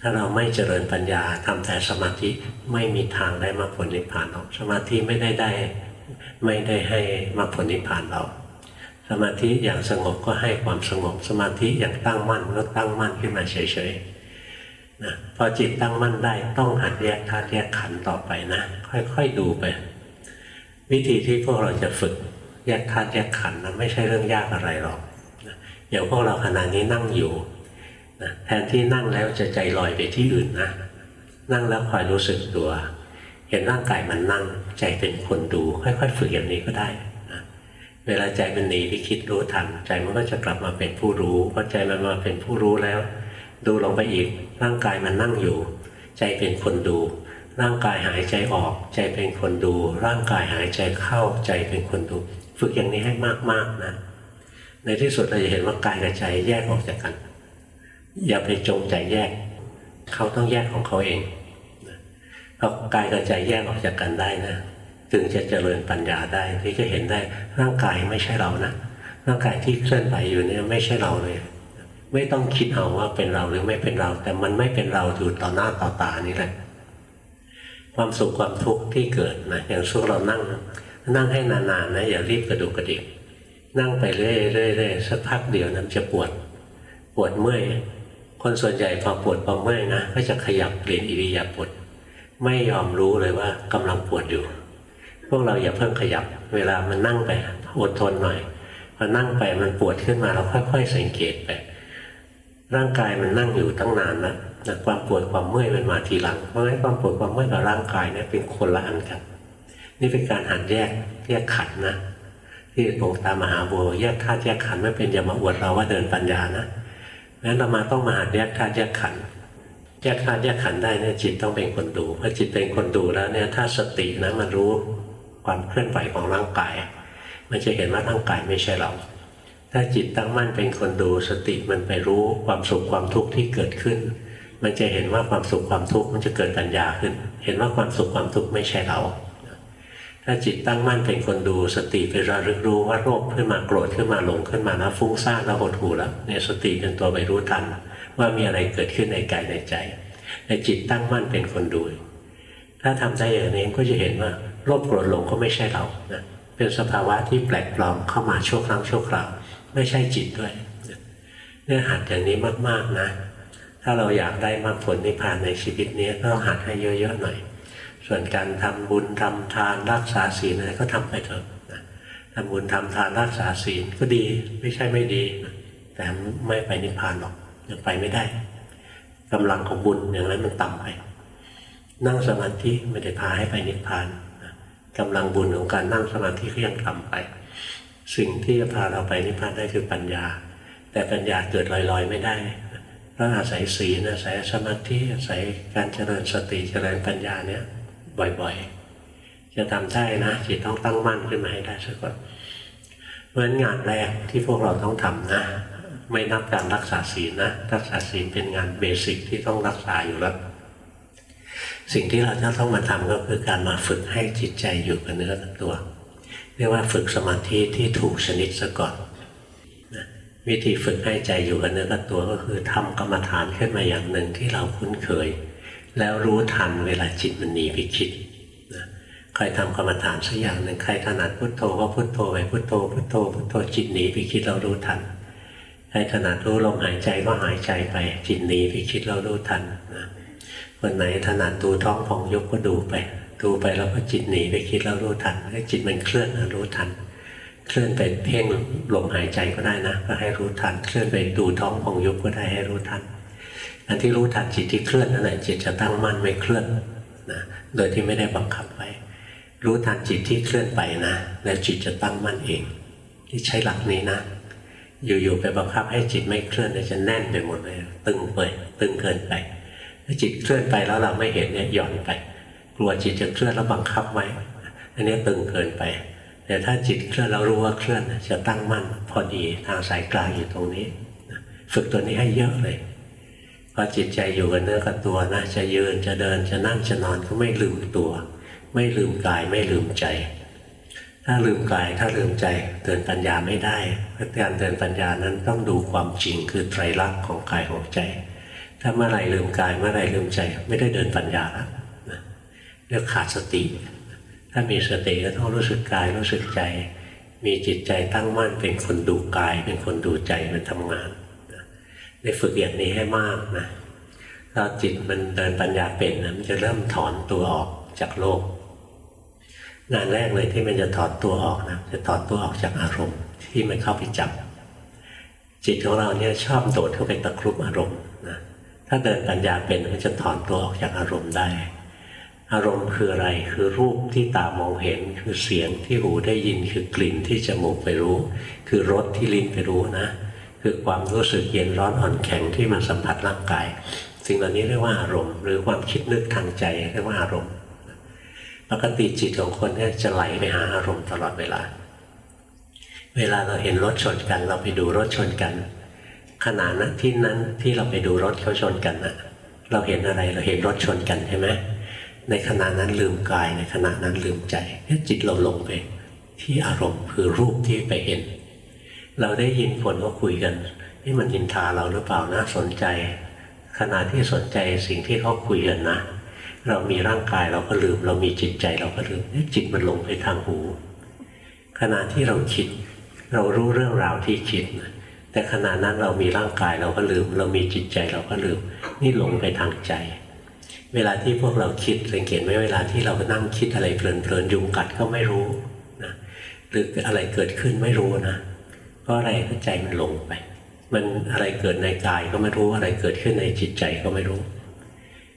ถ้าเราไม่เจริญปัญญาทำแต่สมาธิไม่มีทางได้มรรคผลนิพพานหรอกสมาธิไม่ได้ได้ ไม่ได้ให้มรรคผลนิพพานเรา สมาธิอย่างสงบก็ให้ความสงบ สมาธิอย่างตั้งมั่นก็ตั้งมั่นขึ้นมาเฉยๆนะพอจิตตั้งมั่นได้ต้องหัดแยกธาตุแยกขันธ์ต่อไปนะ ค่อยๆดูไป วิธีที่พวกเราจะฝึกแยกธาตุแยกขันธ์นะไม่ใช่เรื่องยากอะไรหรอกนะอย่างพวกเราขณะนี้นั่งอยู่นะแทนที่นั่งแล้วจะใจลอยไปที่อื่นนะ นั่งแล้วคอยรู้สึกตัว เห็นร่างกายมันนั่งใจเป็นคนดู ค่อยๆ ฝึกอย่างนี้ก็ได้ เวลาใจมันหนีไปคิดรู้ทัน ใจมันก็จะกลับมาเป็นผู้รู้พอใจมันมาเป็นผู้รู้แล้ว ดูลงไปอีกร่างกายมันนั่งอยู่ ใจเป็นคนดู ร่างกายหายใจออก ใจเป็นคนดู ร่างกายหายใจเข้าใจเป็นคนดู ฝึกอย่างนี้ให้มากๆนะ ในที่สุดเราจะเห็นว่ากายกับใจแยกออกจากกัน อย่าไปจงใจแยก เขาต้องแยกของเขาเองพราะกายกับใจแยกออกจากกันได้นะ ถึงจะเจริญปัญญาได้ที่จะเห็นได้ร่างกายไม่ใช่เรานะร่างกายที่เคลื่อนไหวอยู่เนี่ยไม่ใช่เราเลย ไม่ต้องคิดเอาว่าเป็นเราหรือไม่เป็นเรา แต่มันไม่เป็นเราอยู่ต่อหน้าต่อตานี่แหละ ความสุขความทุกข์ที่เกิดนะอย่างช่วงเรานั่ง นั่งให้นานๆนะอย่ารีบกระดุกกระดิกนั่งไปเรื่อยๆสักพักเดียวนั้นจะปวด ปวดเมื่อยคนส่วนใหญ่พอปวดพอเมื่อยนะก็จะขยับเปลี่ยนอิริยาบถไม่ยอมรู้เลยว่ากำลังปวดอยู่ พวกเราอย่าเพิ่งขยับ เวลามันนั่งไปอดทนหน่อยพอนั่งไปมันปวดขึ้นมาเราค่อย ๆ สังเกตไป ร่างกายมันนั่งอยู่ตั้งนานแล้วความปวดความเมื่อยมันมาทีหลัง เพราะงั้นความปวดความเมื่อยกับร่างกายเนี่ยเป็นคนละอันกัน นี่เป็นการหันแยกแยกขันนะที่หลวงตามหาบัวแยกธาตุแยกขันไม่เป็นอย่ามาอวดเราว่าเดินปัญญานะงั้นเรามาต้องมาหัดแยกธาตุแยกขันแยกธาตุแยกขันได้เนี่ยจิตต้องเป็นคนดูพอจิตเป็นคนดูแล้วเนี่ยถ้าสตินะมันรู้ ความเคลื่อนไหวของร่างกาย มันจะเห็นว่าร่างกายไม่ใช่เรา ถ้าจิตตั้งมั่นเป็นคนดูสติมันไปรู้ความสุขความทุกข์ที่เกิดขึ้น มันจะเห็นว่าความสุขความทุกข์มันจะเกิดปัญญาขึ้น เห็นว่าความสุขความทุกข์ไม่ใช่เรา ถ้าจิตตั้งมั่นเป็นคนดูสติไประลึกรู้ว่าโรคขึ้นมาโกรธขึ้นมาหลงขึ้นมาแล้วฟุ้งซ่านแล้วหดหู่แล้วเนี่ยสติเป็นตัวไปรู้ทันว่ามีอะไรเกิดขึ้นในกายในใจแต่จิตตั้งมั่นเป็นคนดู ถ้าทำได้อย่างนี้ก็จะเห็นว่า โรคโกรธหลงก็ไม่ใช่เรานะเป็นสภาวะที่แปลกปลอมเข้ามาชั่วครั้งชั่วคราวไม่ใช่จิตด้วยเนี่ยหัดอย่างนี้มากๆนะ ถ้าเราอยากได้มรรคผลนิพพานในชีวิตนี้ก็หัดให้เยอะๆหน่อย ส่วนการทำบุญทำทานรักษาศีลอะไรก็ทำไปเถอะทำบุญทำทานรักษาศีลก็ดีไม่ใช่ไม่ดี แต่ไม่ไปนิพพานหรอกยังไปไม่ได้กำลังของบุญอย่างนั้นมันต่ำไป นั่งสมาธิไม่ได้พาให้ไปนิพพาน กำลังบุญของการนั่งสมาธิก็ยังต่ำไป สิ่งที่จะพาเราไปนิพพานได้คือปัญญา แต่ปัญญาเกิดลอยๆไม่ได้เพราะอาศัยศีลอาศัยสมาธิอาศัยการเจริญสติเจริญปัญญาเนี่ยบ่อยๆ จะทำได้นะจิตต้องตั้งมั่นขึ้นมาให้ได้สักก่อนเพราะฉะนั้นงานแรกที่พวกเราต้องทำนะ ไม่นับการรักษาศีลนะรักษาศีลเป็นงานเบสิกที่ต้องรักษาอยู่แล้ว สิ่งที่เราจะต้องมาทำก็คือการมาฝึกให้จิตใจอยู่กับเนื้อกับตัว เรียกว่าฝึกสมาธิที่ถูกชนิดซะก่อนนะวิธีฝึกให้ใจอยู่กับเนื้อกับตัวก็คือทำกรรมฐานขึ้นมาอย่างหนึ่งที่เราคุ้นเคย แล้วรู้ทันเวลาจิตมันหนีไปคิดนะใครทำกรรมฐานสักอย่างหนึ่งใครถนัดพุทโธก็พุทโธไปพุทโธพุทโธพุทโธจิตหนีไปคิดเรารู้ทันใครถนัดรู้ลมหายใจก็หายใจไปจิตหนีไปคิดเรารู้ทันนะ คนไหนถนัดดูท้องพองยุบก็ดูไป ดูไปแล้วก็จิตหนีไปคิดแล้วรู้ทันให้จิตมันเคลื่อนนะรู้ทัน เคลื่อนไปเพ่งลมหายใจก็ได้นะ ก็ให้รู้ทัน เคลื่อนไปดูท้องพองยุบก็ได้ให้รู้ทันอันที่รู้ทันจิตที่เคลื่อนนั่นแหละจิตจะตั้งมั่นไม่เคลื่อนนะโดยที่ไม่ได้บังคับไว้รู้ทันจิตที่เคลื่อนไปนะ แล้วจิตจะตั้งมั่นเอง ที่ใช้หลักนี้นะ อยู่ๆไปบังคับให้จิตไม่เคลื่อนจะแน่นไปหมดเลย ตึงไปตึงเกินไป จิตเคลื่อนไปแล้วเราไม่เห็นเนี่ยหย่อนไป กลัวจิตจะเคลื่อนแล้วบังคับไว้อันนี้ตึงเกินไป แต่ถ้าจิตเคลื่อนเรารู้ว่าเคลื่อนจะตั้งมั่นพอดีทางสายกลางอยู่ตรงนี้ ฝึกตัวนี้ให้เยอะเลยพอจิตใจอยู่กับเนื้อกับตัวนะจะยืนจะเดินจะนั่งจะนอนก็ไม่ลืมตัว ไม่ลืมกายไม่ลืมใจ ถ้าลืมกายถ้าลืมใจเดินปัญญาไม่ได้เพราะการเดินปัญญานั้นต้องดูความจริงคือไตรลักษณ์ของกายของใจ ถ้าเมื่อไหร่ลืมกายเมื่อไหร่ลืมใจ ไม่ได้เดินปัญญาแล้วเรียกขาดสติ ถ้ามีสติก็ต้องรู้สึกกายรู้สึกใจ มีจิตใจตั้งมั่นเป็นคนดูกาย เป็นคนดูใจมันทำงานได้ฝึกอย่างนี้ให้มากนะถ้าจิตมันเดินปัญญาเป็นนะมันจะเริ่มถอนตัวออกจากโลก งานแรกเลยที่มันจะถอนตัวออกนะจะถอนตัวออกจากอารมณ์ ที่มันเข้าไปจับจิตของเราเนี่ยชอบโดดเข้าไปตะครุบอารมณ์นะ ถ้าเดินปัญญาเป็นมันจะถอนตัวออกจากอารมณ์ได้ อารมณ์คืออะไรคือรูปที่ตามองเห็นคือเสียงที่หูได้ยินคือกลิ่นที่จมูกไปรู้ คือรสที่ลิ้นไปรู้นะ คือความรู้สึกเย็นร้อนอ่อนแข็งที่มาสัมผัสร่างกาย สิ่งเหล่านี้เรียกว่าอารมณ์ หรือความคิดนึกทางใจเรียกว่าอารมณ์ ปกติจิตของคนเนี่ยจะไหลไปหาอารมณ์ตลอดเวลา เวลาเราเห็นรถชนกัน เราไปดูรถชนกัน ขณะนั้นที่นั้นที่เราไปดูรถเขาชนกันนะเราเห็นอะไรเราเห็นรถชนกันใช่ไหมในขณะนั้นลืมกายในขณะนั้นลืมใจจิตเราลงไป ที่อารมณ์คือรูปที่ไปเห็น เราได้ยินคนก็คุยกันนี่มันยินทาเราหรือเปล่านะสนใจ ขณะที่สนใจสิ่งที่เขาคุยกันนะ เรามีร่างกายเราก็ลืม เรามีจิตใจเราก็ลืมจิตมันลงไปทางหู ขณะที่เราคิด เรารู้เรื่องราวที่คิดนะ แต่ขณะนั้นเรามีร่างกายเราก็ลืม เรามีจิตใจเราก็ลืม นี่หลงไปทางใจ เวลาที่พวกเราคิดสังเกตไหมเวลาที่เรานั่งคิดอะไรเพลินๆยุงกัดก็ไม่รู้นะหรืออะไรเกิดขึ้นไม่รู้นะเพราะอะไรก็ใจมันหลงไป มันอะไรเกิดในกายก็ไม่รู้อะไรเกิดขึ้นในจิตใจก็ไม่รู้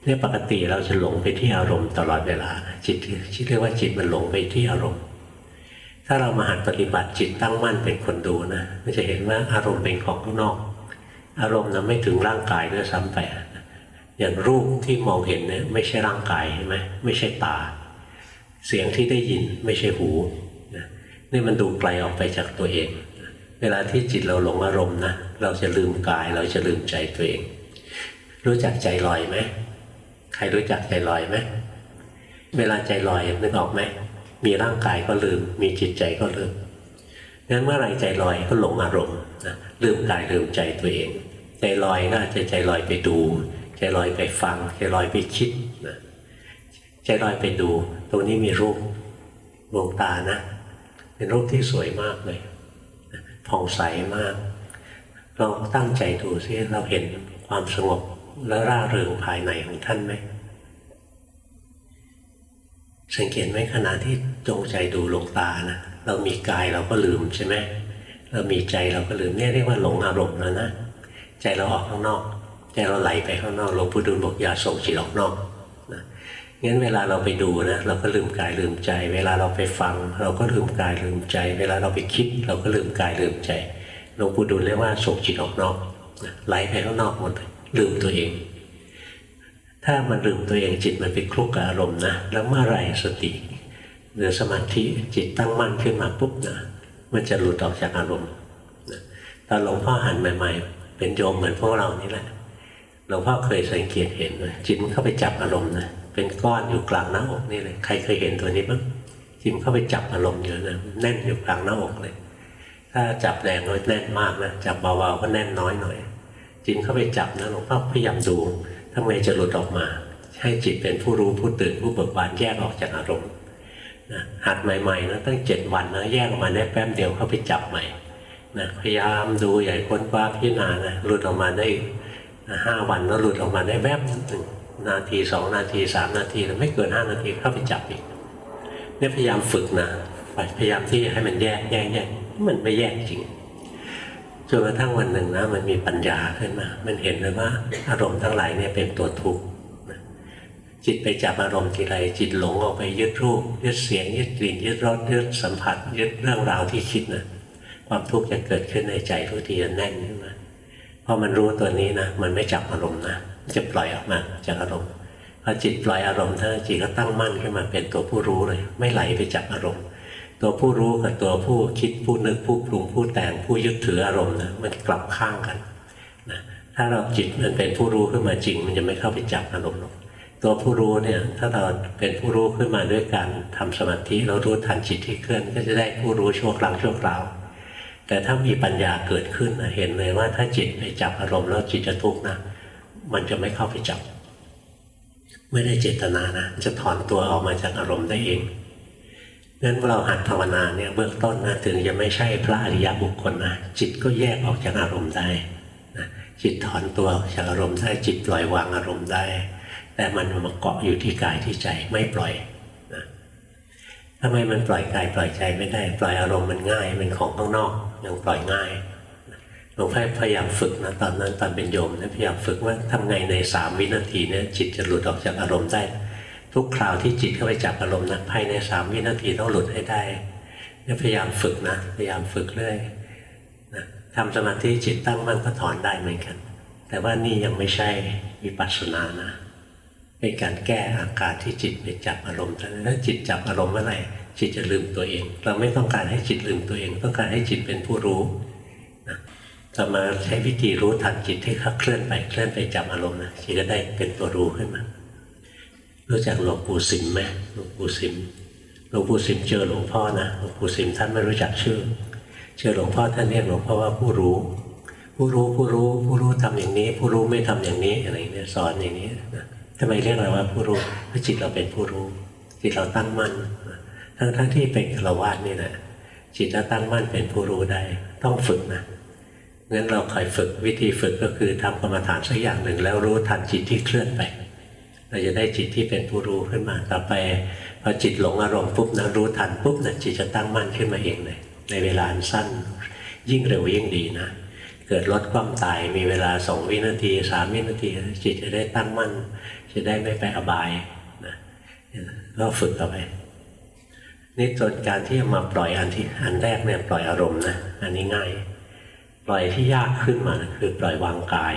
เนี่ยปกติเราจะหลงไปที่อารมณ์ตลอดเวลา จิตที่เรียกว่าจิตมันหลงไปที่อารมณ์ ถ้าเรามาหัดปฏิบัติจิตตั้งมั่นเป็นคนดูนะมันจะเห็นว่าอารมณ์เป็นของข้างนอก อารมณ์นะไม่ถึงร่างกายด้วยซ้ำไปอย่างรูปที่มองเห็นเนี่ยไม่ใช่ร่างกายใช่ไหมไม่ใช่ตา เสียงที่ได้ยินไม่ใช่หูนี่มันดูไกลออกไปจากตัวเอง เวลาที่จิตเราหลงอารมณ์นะเราจะลืมกายเราจะลืมใจตัวเอง รู้จักใจลอยไหมใครรู้จักใจลอยไหมเวลาใจลอยนึกออกไหม มีร่างกายก็ลืม มีจิตใจก็ลืมงั้นเมื่อไรใจลอยก็หลงอารมณ์นะลืมกายลืมใจตัวเอง ใจลอยก็อาจจะใจลอยไปดู ใจลอยไปฟัง ใจลอยไปคิดนะใจลอยไปดู ตรงนี้มีรูปดวงตานะ เป็นรูปที่สวยมากเลยผ่องใสมากลองตั้งใจดูซิเราเห็นความสงบและร่าเริงภายในของท่านไหม สังเกตไหมขณะที่จงใจดูหลงตานะเรามีกายเราก็ลืมใช่ไหมเรามีใจเราก็ลืมเนี่ยเรียกว่าหลงอารมณ์แล้วนะใจเราออกข้างนอก ใจเราไหลไปข้างนอกหลวงปู่ดูลบอกอย่าส่งจิตออกนอกนะงั้นเวลาเราไปดูนะเราก็ลืมกายลืมใจ เวลาเราไปฟัง เราก็ลืมกายลืมใจ เวลาเราไปคิด เราก็ลืมกายลืมใจหลวงปู่ดูลเรียกว่าส่งจิตออกนอกไหลไปข้างนอกหมดลืมตัวเอง ถ้ามันลืมตัวเองจิตมันไปคลุกกับอารมณ์นะแล้วเมื่อไรสติหรือสมาธิจิตตั้งมั่นขึ้นมาปุ๊บนะมันจะหลุดออกจากอารมณ์ตอนหลวงพ่อหันใหม่ๆ เป็นโยมเหมือนพวกเรานี่แหละหลวงพ่อเคยสังเกตเห็นจิตมันเข้าไปจับอารมณ์นะเป็นก้อนอยู่กลางหน้าอกนี่เลยใครเคยเห็นตัวนี้บ้างจิตเข้าไปจับอารมณ์อยู่นะแน่นอยู่กลางหน้าอกเลย ถ้าจับแรงน้อยแน่นมากนะจับเบาๆก็แน่นน้อยหน่อยจิตเข้าไปจับนะหลวงพ่อพยายามดู ทำไมจะหลุดออกมา ให้จิตเป็นผู้รู้ผู้ตื่นผู้เบิกบานแยกออกจากอารมณ์นะหัดใหม่ๆนะตั้งเจ็ดวันนะแยกออกมาได้แป๊บเดียวเข้าไปจับใหม่นะพยายามดูใหญ่ค้นคว้าพิจารณานะหลุดออกมาได้ห้าวันแล้วหลุดออกมาได้แวบหนึ่งนาทีสองนาทีสามนาทีไม่เกินห้านาทีเข้าไปจับอีกเนี่ยพยายามฝึกนะพยายามที่ให้มันแยกแยกแยกมันไม่แยกจริง จนกระทั่งวันหนึ่งนะมันมีปัญญาขึ้นมา มันเห็นเลยว่า อารมณ์ทั้งหลายเนี่ยเป็นตัวทุกข์จิตไปจับอารมณ์ทีไรจิตหลงออกไปยึดรูปยึดเสียงยึดกลิ่นยึดรสยึดสัมผัส ยึดเรื่องราวที่คิดนะความทุกข์จะเกิดขึ้นในใจทุกทีจะแน่นขึ้นมาพอมันรู้ตัวนี้นะมันไม่จับอารมณ์นะจะปล่อยออกมาจากอารมณ์พอจิตปล่อยอารมณ์ถ้าจิตก็ตั้งมั่นขึ้นมาเป็นตัวผู้รู้เลย ไม่ไหลไปจับอารมณ์ ตัวผู้รู้กับตัวผู้คิดผู้นึกผู้ปรุงผู้แต่งผู้ยึดถืออารมณ์นะมันกลับข้างกันนะถ้าเราจิตมันเป็นผู้รู้ขึ้นมาจริง มันจะไม่เข้าไปจับอารมณ์หรอกตัวผู้รู้เนี่ยถ้าเราเป็นผู้รู้ขึ้นมาด้วยการทำสมาธิเรารู้ทันจิตที่เคลื่อน ก็จะได้ผู้รู้ชั่วครั้งชั่วคราว แต่ถ้ามีปัญญาเกิดขึ้นเห็นเลยว่าถ้าจิตไปจับอารมณ์แล้วจิตจะทุกข์นะมันจะไม่เข้าไปจับ ไม่ได้เจตนานะจะถอนตัวออกมาจากอารมณ์ได้เอง งั้นเราหัดภาวนาเนี่ยเบื้องต้นนะถึงจะไม่ใช่พระอริยบุคคลนะจิตก็แยกออกจากอารมณ์ได้นะจิตถอนตัวจากอารมณ์ได้จิตปล่อยวางอารมณ์ได้ แต่มันมาเกาะอยู่ที่กายที่ใจไม่ปล่อยนะทำไมมันปล่อยกายปล่อยใจไม่ได้ ปล่อยอารมณ์มันง่ายเป็นของข้างนอกยังปล่อยง่ายหลวงพ่อพยายามฝึกนะตอนนั้นตอนเป็นโยมนะพยายามฝึกว่าทำไงในสามวินาทีเนี่ยจิตจะหลุดออกจากอารมณ์ได้ ทุกคราวที่จิตเข้าไปจับอารมณ์นะภายในสามวินาทีต้องหลุดให้ได้เนี่ยพยายามฝึกนะพยายามฝึกเรื่อยนะทำสมาธิจิตตั้งมั่นก็ถอนได้เหมือนกัน แต่ว่านี่ยังไม่ใช่วิปัสสนานะ เป็นการแก้อาการที่จิตไปจับอารมณ์ถ้าจิตจับอารมณ์เมื่อไหร่จิตจะลืมตัวเอง เราไม่ต้องการให้จิตลืมตัวเอง ต้องการให้จิตเป็นผู้รู้นะจะมาใช้วิธีรู้ทันจิตที่เขาเคลื่อนไปเคลื่อนไปจับอารมณ์นะจิตก็ได้เป็นตัวรู้ขึ้นมา รู้จักหลวงปู่สิมไหมหลวงปู่สิมหลวงปู่สิมเจอหลวงพ่อนะหลวงปู่สิมท่านไม่รู้จักชื่อ เจอหลวงพ่อท่านเรียกหลวงพ่อว่าผู้รู้ ผู้รู้ผู้รู้ผู้รู้ทำอย่างนี้ ผู้รู้ไม่ทำอย่างนี้อะไรเนี่ยสอนอย่างนี้นะทำไมเรียกเราว่าผู้รู้เพราะจิตเราเป็นผู้รู้ จิตเราตั้งมั่นทั้งทั้งที่เป็นเราวาดนี่แหละจิตเราตั้งมั่นเป็นผู้รู้ได้ ต้องฝึกนะงั้นเราคอยฝึกวิธีฝึกก็คือทำกรรมฐานสักอย่างหนึ่งแล้วรู้ทันจิตที่เคลื่อนไป เราจะได้จิตที่เป็นผู้รู้ขึ้นมาต่อไปพอจิตหลงอารมณ์ปุ๊บนะรู้ทันปุ๊บนะจิตจะตั้งมั่นขึ้นมาเองเลยในเวลาสั้นยิ่งเร็วยิ่งดีนะ เกิดลดความตายมีเวลาสองวินาทีสามวินาที จิตจะได้ตั้งมั่น จะได้ไม่ไปอบายนะก็ฝึกเอไปนี่จนการที่มาปล่อยอันที่อันแรกเนี่ยปล่อยอารมณ์นะอันนี้ง่าย ปล่อยที่ยากขึ้นมานะคือปล่อยวางกาย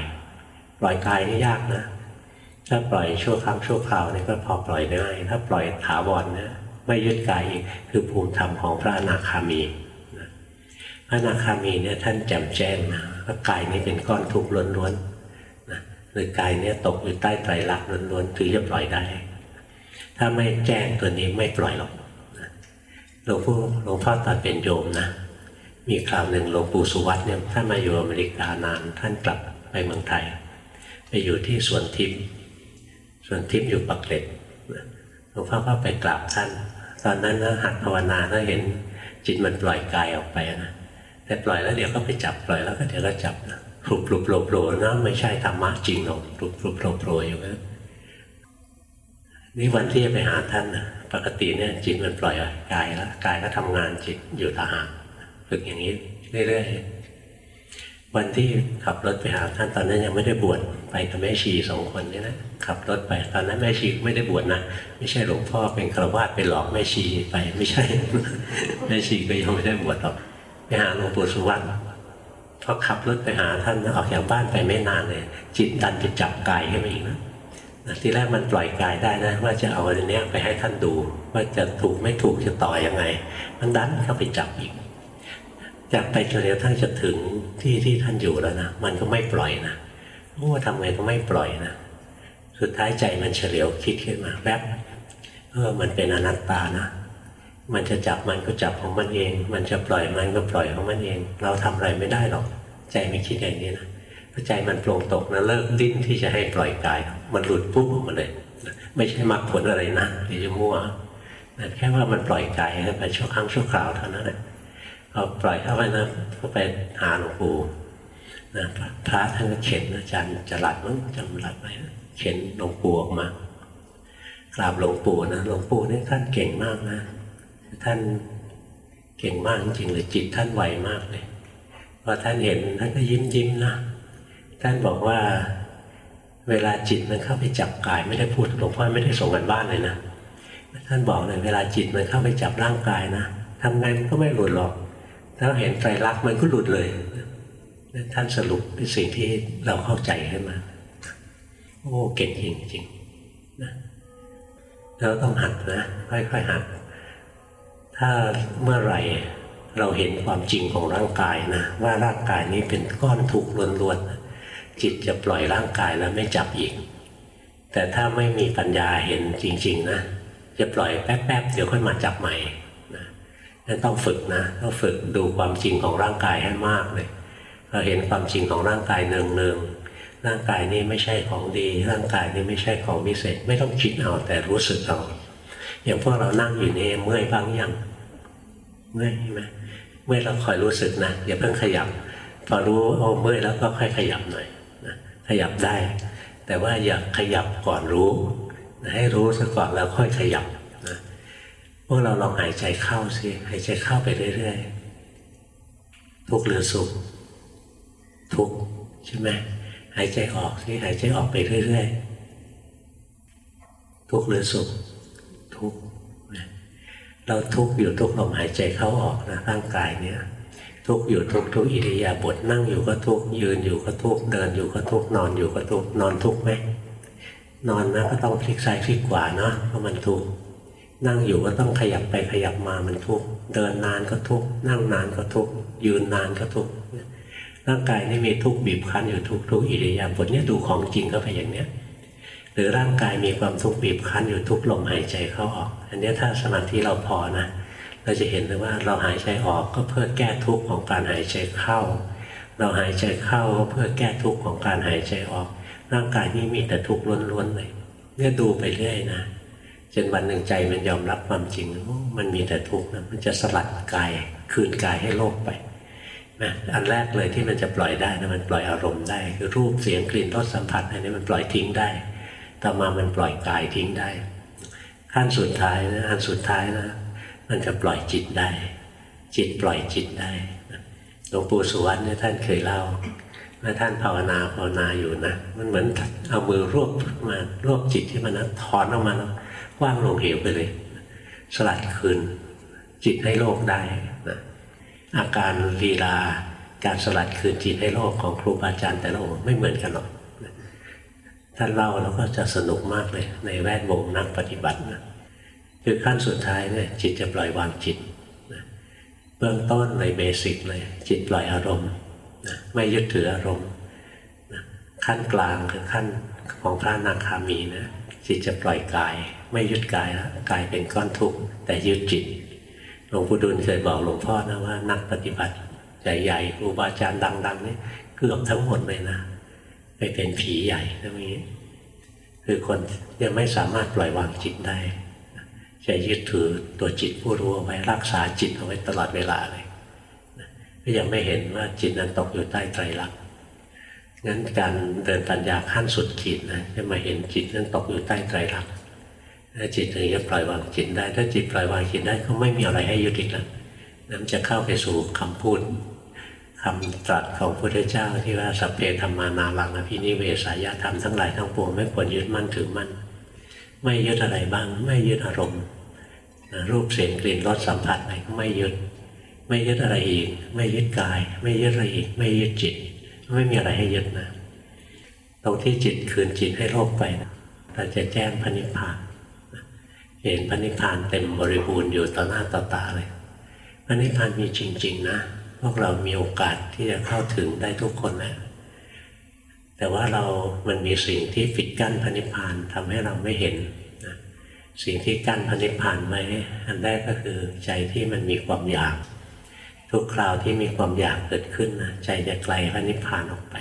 ปล่อยกายนี่ยากนะ ถ้าปล่อยชั่วครั้งชั่วคราวนี่ก็พอปล่อยง่าย ถ้าปล่อยถาวรเนี่ยไม่ยึดกายอีกคือภูมิธรรมของพระอนาคามีพระอนาคามีเนี่ยท่านแจ่มแจ้งนะว่ากายนี้เป็นก้อนทุกข์ล้วนๆนะหรือกายเนี่ยตกอยู่ใต้ไตรลักษณ์ล้วนๆถึงจะปล่อยได้ ถ้าไม่แจ้งตัวนี้ไม่ปล่อยหรอกหลวงพ่อหลวงพ่อตอนเป็นโยมนะมีคราวหนึ่งหลวงปู่สุวัตเนี่ยท่านมาอยู่อเมริกานาน ท่านกลับไปเมืองไทย ไปอยู่ที่สวนทิพย์ สวนทิพย์อยู่ปักเกร็ดหลวงพ่อก็ไปกราบท่าน ตอนนั้นนะหัดภาวนาแล้วเห็นจิตมันปล่อยกายออกไปนะแต่ปล่อยแล้วเดี๋ยวก็ไปจับปล่อยแล้วก็เดี๋ยวก็จับนะปลุกปลุกโผล่โผล่นะไม่ใช่ธรรมะจริงหรอกปลุกปลุกโผล่โผล่อยู่นะนี่วันที่จะไปหาท่านนะปกติเนี่ยจิตมันปล่อยกายแล้วกายก็ทำงานจิตอยู่ทหารฝึกอย่างนี้เรื่อยๆวันที่ขับรถไปหาท่านตอนนั้นยังไม่ได้บวชไปกับแม่ชีสองคนนี่นะ ขับรถไปตอนนั้นแม่ชีไม่ได้บวชนะไม่ใช่หลวงพ่อเป็นฆราวาสไปหลอกแม่ชีไปไม่ใช่ แม่ชีก็ยังไม่ได้บวชหรอกไปหาหลวงปู่สุวรรณพอขับรถไปหาท่านออกจากบ้านไปไม่นานเลยจิตดันไปจับกายขึ้นมาอีกนะทีแรกมันปล่อยกายได้นะว่าจะเอาอันนี้ไปให้ท่านดู ว่าจะถูกไม่ถูกจะต่ออยังไง มันดันเข้าไปจับอีกจับไปจนกระทั่งจะถึงที่ที่ท่านอยู่แล้วนะมันก็ไม่ปล่อยนะโอ้ทำไงก็ไม่ปล่อยนะ สุดท้ายใจมันเฉลียวคิดขึ้นมาแป๊บเออมันเป็นอนัตตานะ มันจะจับมันก็จับของมันเอง มันจะปล่อยมันก็ปล่อยของมันเอง เราทำอะไรไม่ได้หรอก ใจไม่คิดอย่างนี้นะพอใจมันโปร่งตกนะเลิกดิ้นที่จะให้ปล่อยกาย มันหลุดปุ๊บออกมาเลย ไม่ใช่มรรคผลอะไรนะที่จะมั่วแค่ว่ามันปล่อยกายไปชั่วครั้งชั่วคราวเท่านั้นแหละพอปล่อยเข้าไปนะก็ไปหาหลวงปู่นะพระท่านก็เข็นอาจารย์จรัดมั้งจำรัดไป เข็นหลวงปู่ออกมากราบหลวงปู่นะหลวงปู่นี่ท่านเก่งมากนะ ท่านเก่งมากจริงๆเลยจิตท่านไวมากเลยพอท่านเห็นท่านก็ยิ้มยิ้มนะท่านบอกว่าเวลาจิตมันเข้าไปจับกายไม่ได้พูดหลวงพ่อไม่ได้ส่งกันบ้านเลยนะท่านบอกเลยเวลาจิตมันเข้าไปจับร่างกายนะทำไงมันก็ไม่หลุดหรอก ถ้าเห็นไตรลักษณ์มันก็หลุดเลย ท่านสรุปเป็นสิ่งที่เราเข้าใจขึ้นมา โอ้เก่งจริงจริงนะเราต้องหัดนะค่อยๆหัด ถ้าเมื่อไหร่เราเห็นความจริงของร่างกายนะว่าร่างกายนี้เป็นก้อนทุกล้วนๆจิตจะปล่อยร่างกายแล้วไม่จับอีก แต่ถ้าไม่มีปัญญาเห็นจริง ๆ นะ จะปล่อยแป๊บๆเดี๋ยวค่อยมาจับใหม่นะนั่นต้องฝึกนะต้องฝึกดูความจริงของร่างกายให้มากเลยเราเห็นความจริงของร่างกายเนืองๆ ร่างกายนี้ไม่ใช่ของดี ร่างกายนี้ไม่ใช่ของพิเศษ ไม่ต้องคิดเอาแต่รู้สึกเอาอย่างพวกเรานั่งอยู่นี่เมื่อยบ้างยังเมื่อยไหมเมื่อยเราคอยรู้สึกนะอย่าเพิ่งขยับ พอรู้โอ้เมื่อยแล้วก็ค่อยขยับหน่อยนะขยับได้ แต่ว่าอย่าขยับก่อนรู้นะให้รู้ซะก่อนแล้วค่อยขยับนะพวกเราลองหายใจเข้าสิหายใจเข้าไปเรื่อยๆทุกข์หรือสุขทุกใช่ไหมายใจออกสิหายใจออกไปเรื่อยๆทุกข์หรือสุขทุกข์เราทุกข์อยู่ทุกลมหายใจเข้าออกนะร่างกายเนี่ยทุกข์อยู่ทุกทุกอิริยาบถนั่งอยู่ก็ทุกข์ยืนอยู่ก็ทุกข์เดินอยู่ก็ทุกข์นอนอยู่ก็ทุกข์นอนทุกข์ไหมนอนนะก็ต้องพลิกซ้ายพลิกขวาเนาะเพราะมันทุกข์นั่งอยู่ก็ต้องขยับไปขยับมามันทุกข์เดินนานก็ทุกข์นั่งนานก็ทุกข์ยืนนานก็ทุกข์ ร่างกายนี่มีทุกข์บีบคั้นอยู่ทุกทุกอิริยาบถเนี่ยดูของจริงก็ไปอย่างเนี้ยหรือร่างกายมีความทุกข์บีบคั้นอยู่ทุกลมหายใจเข้าออก อันนี้ถ้าสมาธิเราพอนะ เราจะเห็นเลยว่าเราหายใจออกก็เพื่อแก้ทุกข์ของการหายใจเข้า เราหายใจเข้าก็เพื่อแก้ทุกข์ของการหายใจออก ร่างกายนี้มีแต่ทุกข์ล้วนๆเลยเนี่ยดูไปเรื่อยนะจนวันหนึ่งใจมันยอมรับความจริงมันมีแต่ทุกข์นะมันจะสลัดกายคืนกายให้โลกไป นะอันแรกเลยที่มันจะปล่อยได้นะมันปล่อยอารมณ์ได้คือรูปเสียงกลิ่นรสสัมผัสอันนี้มันปล่อยทิ้งได้ ต่อมามันปล่อยกายทิ้งได้ ขั้นสุดท้ายนะอันสุดท้ายนะมันจะปล่อยจิตได้ จิตปล่อยจิตได้หลวงปู่สุวรรณเนี่ยท่านเคยเล่าเมื่อท่านภาวนาภาวนาอยู่นะมันเหมือนเอามือรวบมารวบจิตที่มันนะถอนออกมาแล้วว่างลงเหวไปเลย สลัดคืนจิตให้โลกได้นะ อาการลีลาการสลัดคืนจิตให้โลกของครูบาอาจารย์แต่ละองค์ไม่เหมือนกันหรอกท่านเล่าแล้วก็จะสนุกมากเลย ในแวดวงนักปฏิบัตินะคือขั้นสุดท้ายเนี่ยจิตจะปล่อยวางจิตนะเบื้องต้นเลยเบสิกเลยจิตปล่อยอารมณ์นะไม่ยึดถืออารมณ์นะขั้นกลางคือขั้นของพระนาคามีนะจิตจะปล่อยกาย ไม่ยึดกายแล้วกายเป็นก้อนทุกข์แต่ยึดจิต หลวงปู่ดุลเคยบอกหลวงพ่อนะว่า นักปฏิบัติใหญ่ๆครูบาอาจารย์ดัง ๆ นี่เกือบทั้งหมดเลยนะ ไปเป็นผีใหญ่ตรงนี้ คือคนยังไม่สามารถปล่อยวางจิตได้จะยึดถือตัวจิตผู้รู้เอาไว้รักษาจิตเอาไว้ตลอดเวลาเลยก็ยังไม่เห็นว่าจิตนั้นตกอยู่ใต้ไตรลักษณ์งั้นการเดินปัญญาขั้นสุดขีดนะจะมาเห็นจิตนั้นตกอยู่ใต้ไตรลักษณ์ ถ้าจิตถึงจะปล่อยวางจิตได้ ถ้าจิตปล่อยวางจิตได้ก็ไม่มีอะไรให้ยึดอีกแล้วนั้นจะเข้าไปสู่คำพูดคำตรัสของพระพุทธเจ้าที่ว่าสัพเพธรรมานาลังอภินิเวสายธรรมทั้งหลายทั้งปวงไม่ควรยึดมั่นถือมั่นไม่ยึดอะไรบ้าง ไม่ยึดอารมณ์รูปเสียงกลิ่นรสสัมผัสอะไรก็ไม่ยึด ไม่ยึดอะไรอีก ไม่ยึดกาย ไม่ยึดอะไรอีก ไม่ยึดจิต ไม่มีอะไรให้ยึดนะตรงที่จิตคืนจิตให้โลกไปนะเราจะแจ้งพระนิพพาน เห็นพระนิพพานเต็มบริบูรณ์อยู่ต่อหน้าต่อตาเลยพระนิพพานมีจริง ๆ นะ พวกเรามีโอกาสที่จะเข้าถึงได้ทุกคนนะแต่ว่าเรามันมีสิ่งที่ปิดกั้นพระนิพพานทำให้เราไม่เห็นนะสิ่งที่กั้นพระนิพพานไว้อันแรกก็คือใจที่มันมีความอยาก ทุกคราวที่มีความอยากเกิดขึ้นนะใจจะไกลพระนิพพานออกไป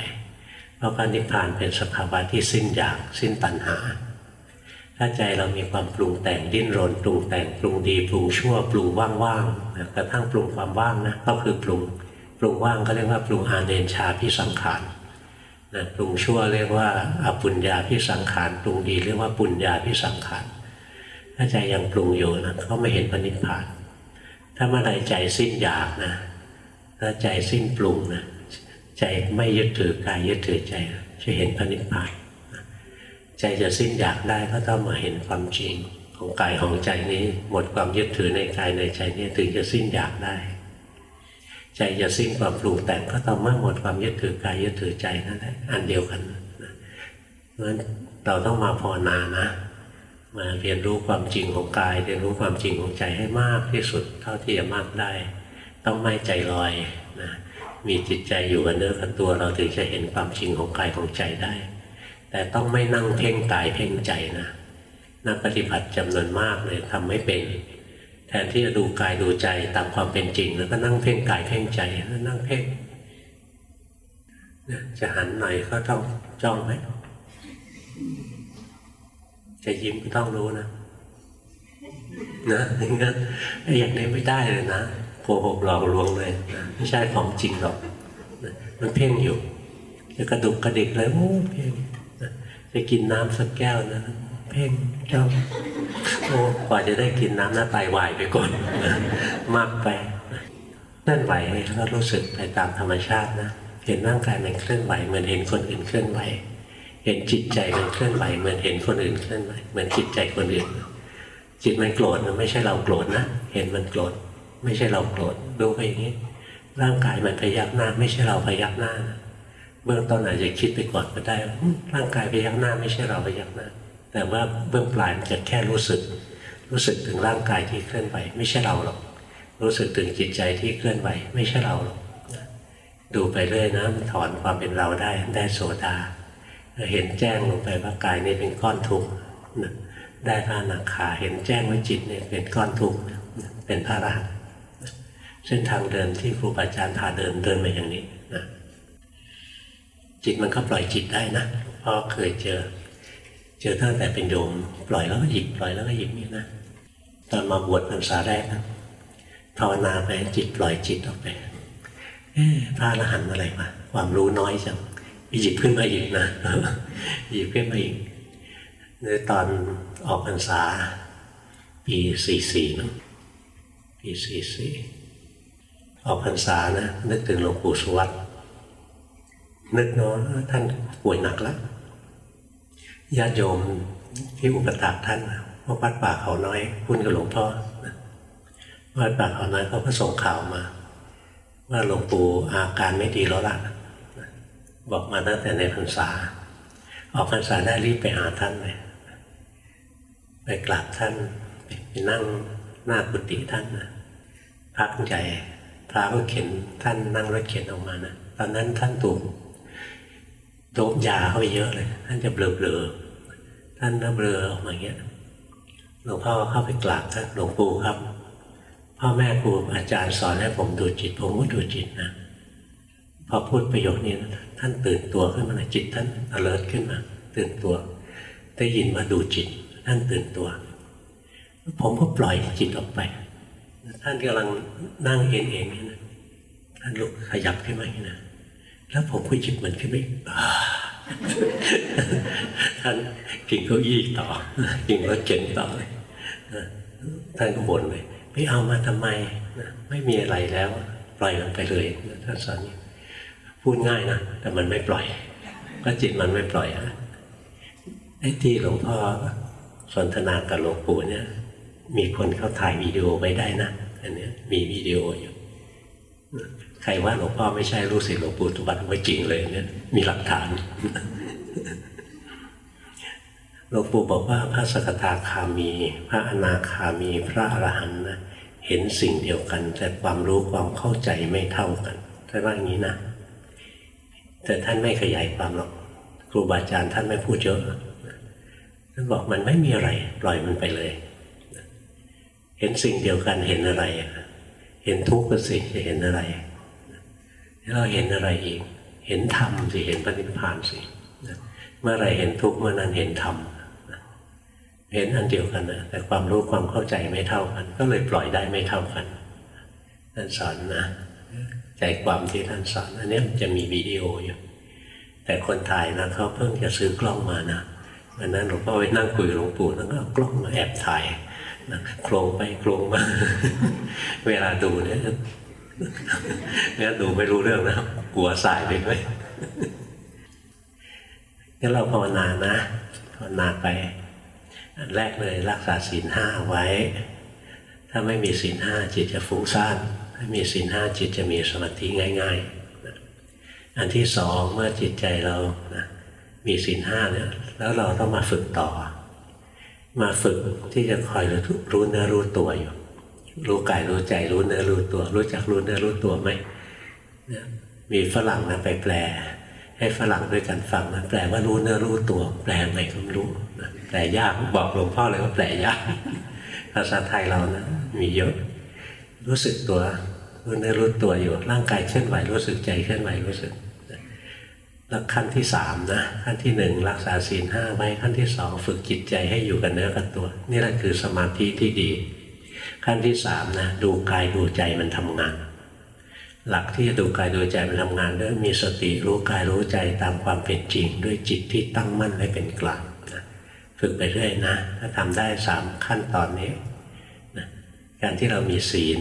เพราะพระนิพพานเป็นสภาวะที่สิ้นอยากสิ้นตัณหา ถ้าใจเรามีความปรุงแต่งดิ้นรนปรุงแต่งปรุงดีปรุงชั่วปรุงว่างๆกระทั่งปรุงความว่างนะก็คือปรุงปรุงว่างก็เรียกว่าปรุงอาเนนชาพิสังขารนะปรุงชั่วเรียกว่าอปุญญาพิสังขารปรุงดีเรียกว่าปุญญาพิสังขารถ้าใจยังปรุงอยู่นะเขาไม่เห็นปณิพาน ถ้าเมื่อไรใจสิ้นอยากนะถ้าใจสิ้นปรุงนะใจไม่ยึดถือกายยึดถือใจจะเห็นปณิพาน ใจจะสิ้นอยากได้ก็ต้องมาเห็นความจริงของกายของใจนี้ หมดความยึดถือในกายในใจนี้ถึงจะสิ้นอยากได้ ใจจะสิ้นความปรุงแต่งก็ต้องมื่อหมดความยึดถือกายยึดถือใจนั่นแหละอันเดียวกันเพราะฉะนั้นเราต้องมาภาวนานะมาเรียนรู้ความจริงของกาย เรียนรู้ความจริงของใจให้มากที่สุดเท่าที่จะมากได้ ต้องไม่ใจลอยนะมีจิตใจอยู่กับเนื้อกับตัวเราถึงจะเห็นความจริงของกายของใจได้ แต่ต้องไม่นั่งเพ่งกายเพ่งใจนะนักปฏิบัติจำนวนมากเลยทำไม่เป็น แทนที่จะดูกายดูใจตามความเป็นจริง แล้วก็นั่งเพ่งกายเพ่งใจแล้วนั่งเพ่งจะหันหน่อยก็ต้องจ้องไหมจะยิ้มก็ต้องรู้นะนะอย่างนั้นอย่างนี้ไม่ได้เลยนะโกหกหลอกลวงเลยไม่ใช่ของจริงหรอกมันเพ่งอยู่จะกระดุกกระดิกเลยโอ้เพ่ง จะกินน้ำสักแก้วนะเพ่งเจ้าโอ้กว่าจะได้กินน้ำหน้าไตวายไปก่อนมากไปเคลื่อนไหวก็รู้สึกไปตามธรรมชาตินะเห็นร่างกายมันเคลื่อนไหวเหมือนเห็นคนอื่นเคลื่อนไหว เห็นจิตใจมันเคลื่อนไหวเหมือนเห็นคนอื่นเคลื่อนไหวเหมือนจิตใจคนอื่น จิตมันโกรธมันไม่ใช่เราโกรธนะเห็นมันโกรธไม่ใช่เราโกรธดูไปอย่างนี้ ร่างกายมันพยักหน้าไม่ใช่เราพยักหน้านะ เบื้องต้นอาจจะคิดไปก่อนก็ได้ ร่างกายพยักหน้าไม่ใช่เราพยักหน้า แต่ว่าเบื้องปลายมันจะแค่รู้สึก รู้สึกถึงร่างกายที่เคลื่อนไหวไม่ใช่เราหรอก รู้สึกถึงจิตใจที่เคลื่อนไหวไม่ใช่เราหรอก ดูไปเรื่อยนะมันถอนความเป็นเราได้ได้โสดา เห็นแจ้งลงไปว่ากายนี้เป็นก้อนทุกข์ได้พระนาคาเห็นแจ้งว่าจิตเนี่ยเป็นก้อนทุกข์เป็นพระราเส้นทางเดินที่ครูบาอาจารย์พาเดินเดินมาอย่างนี้ จิตมันก็ปล่อยจิตได้นะเพราะเคยเจอ เจอตั้งแต่เป็นโยมปล่อยแล้วก็หยิบปล่อยแล้วก็หยิบนี่นะตอนมาบวชพรรษาแรกนะภาวนาไปจิตปล่อยจิตออกไปพระอรหันต์อะไรมาความรู้น้อยจังหยิบขึ้นมาอีกนะหยิบขึ้นมาอีกในตอนออกพรรษา ปีสี่สี่นะปีสี่สี่ออกพรรษานะนึกถึงหลวงปู่สุวัต นึกเนาะท่านป่วยหนักแล้วญาติโยมที่อุปถัมภ์ท่านพวกวัดป่าเขาน้อยคุณกับหลวงพ่อวัดป่าเขาน้อยเขาก็ส่งข่าวมา ว่าหลวงปู่อาการไม่ดีแล้วล่ะบอกมาตั้งแต่ในพรรษา ออกพรรษาได้รีบไปหาท่านเลยไปกราบท่านไปนั่งหน้ากุฏิท่านนะพักใจพระก็เข็นท่านนั่งรถเข็นออกมานะตอนนั้นท่านถูก โดบยาเข้าไปเยอะเลย ท่านจะเบลอเบลอท่านเบลอออกมาเงี้ยหลวงพ่อเข้าไปกราบท่านหลวงปู่ครับ พ่อแม่ครูอาจารย์สอนให้ผมดูจิต ผมก็ดูจิตนะพอพูดประโยคนี้นะท่านตื่นตัวขึ้นมาจิต ท่าน alert ขึ้นมา ตื่นตัว ได้ยินว่าดูจิต ท่านตื่นตัว ผมก็ปล่อยจิตออกไป ท่านกำลังนั่งเองเองนี่นะท่านลุกขยับขึ้นมาอย่างนี้นะ แล้วผมก็จิตมันขึ้นไปท่านกินเก้าอี้ต่อ กินรถเข็นต่อเลยท่านก็บ่นเลยไปเอามาทำไมไม่มีอะไรแล้ว ปล่อยมันไปเลยท่านสอนพูดง่ายนะแต่มันไม่ปล่อยก็จิตมันไม่ปล่อยนะไอ้ที่หลวงพ่อสนทนากับหลวงปู่เนี่ย มีคนเขาถ่ายวีดีโอไว้ได้นะอันนี้มีวิดีโออยู่ ใครว่าหลวงพ่อไม่ใช่รู้สิหลวงปู่ตุบัตไว้จริงเลยเนี่ยมีหลักฐานหลวงปู่บอกว่าพระสกทาคามี พระอนาคามีพระอรหันต์นะเห็นสิ่งเดียวกัน แต่ความรู้ความเข้าใจไม่เท่ากันท่านว่าอย่างนี้นะแต่ท่านไม่ขยายความหรอกครูบาอาจารย์ท่านไม่พูดเยอะท่านบอกมันไม่มีอะไรปล่อยมันไปเลย เห็นสิ่งเดียวกันเห็นอะไร เห็นทุกข์ก็สิจะเห็นอะไร แล้วเห็นอะไรอีก เห็นธรรมสิเห็นปฏิพานสิเมื่อไรเห็นทุกข์เมื่อนั้นเห็นธรรมเห็นอันเดียวกันนะแต่ความรู้ความเข้าใจไม่เท่ากัน ก็เลยปล่อยได้ไม่เท่ากันท่านสอนนะใจความที่ท่านสอนอันนี้มันจะมีวิดีโออยู่แต่คนถ่ายนะเขาเพิ่งจะซื้อกล้องมานะวันนั้นหลวงพ่อไปนั่งคุยหลวงปู่แล้วก็เอากล้องมาแอบถ่ายนะโครงไปโครงมา เวลาดูเนี่ย เนี่ยดูไม่รู้เรื่องนะกลัวสายไปด้วยงั้นเราภาวนานะภาวนาไป อันแรกเลยรักษาศีลห้าไว้ ถ้าไม่มีศีลห้าจิตจะฟุ้งซ่านถ้ามีศีลห้าจิตจะมีสมาธิง่ายๆ อันที่สองเมื่อจิตใจเรานะมีศีลห้าเนี่ยแล้วเราต้องมาฝึกต่อ มาฝึกที่จะคอยรู้เนื้อรู้ตัวอยู่ รู้กายรู้ใจรู้เนื้อรู้ตัว รู้จักรู้เนื้อรู้ตัวไหมมีฝรั่งนะไปแปล ให้ฝรั่งด้วยกันฟังนะแปลว่ารู้เนื้อรู้ตัว แปลไงก็ไม่รู้นะแปลยากบอกหลวงพ่อเลยว่าแปลยากภาษาไทยเรานะมีเยอะรู้สึกตัวรู้เนื้อรู้ตัวอยู่ร่างกายเคลื่อนไหวรู้สึกใจเคลื่อนไหวรู้สึกแล้วขั้นที่สามนะขั้นที่หนึ่งรักษาศีลห้าไว้ขั้นที่สองฝึกจิตใจให้อยู่กับเนื้อกับตัว นี่แหละคือสมาธิที่ดี ขั้นที่สามนะดูกายดูใจมันทำงาน หลักที่จะดูกายดูใจมันทำงานด้วยมีสติรู้กายรู้ใจตามความเป็นจริง ด้วยจิตที่ตั้งมั่นและเป็นกลางนะฝึกไปเรื่อยนะ ถ้าทำได้สามขั้นตอนนี้นะการที่เรามีศีล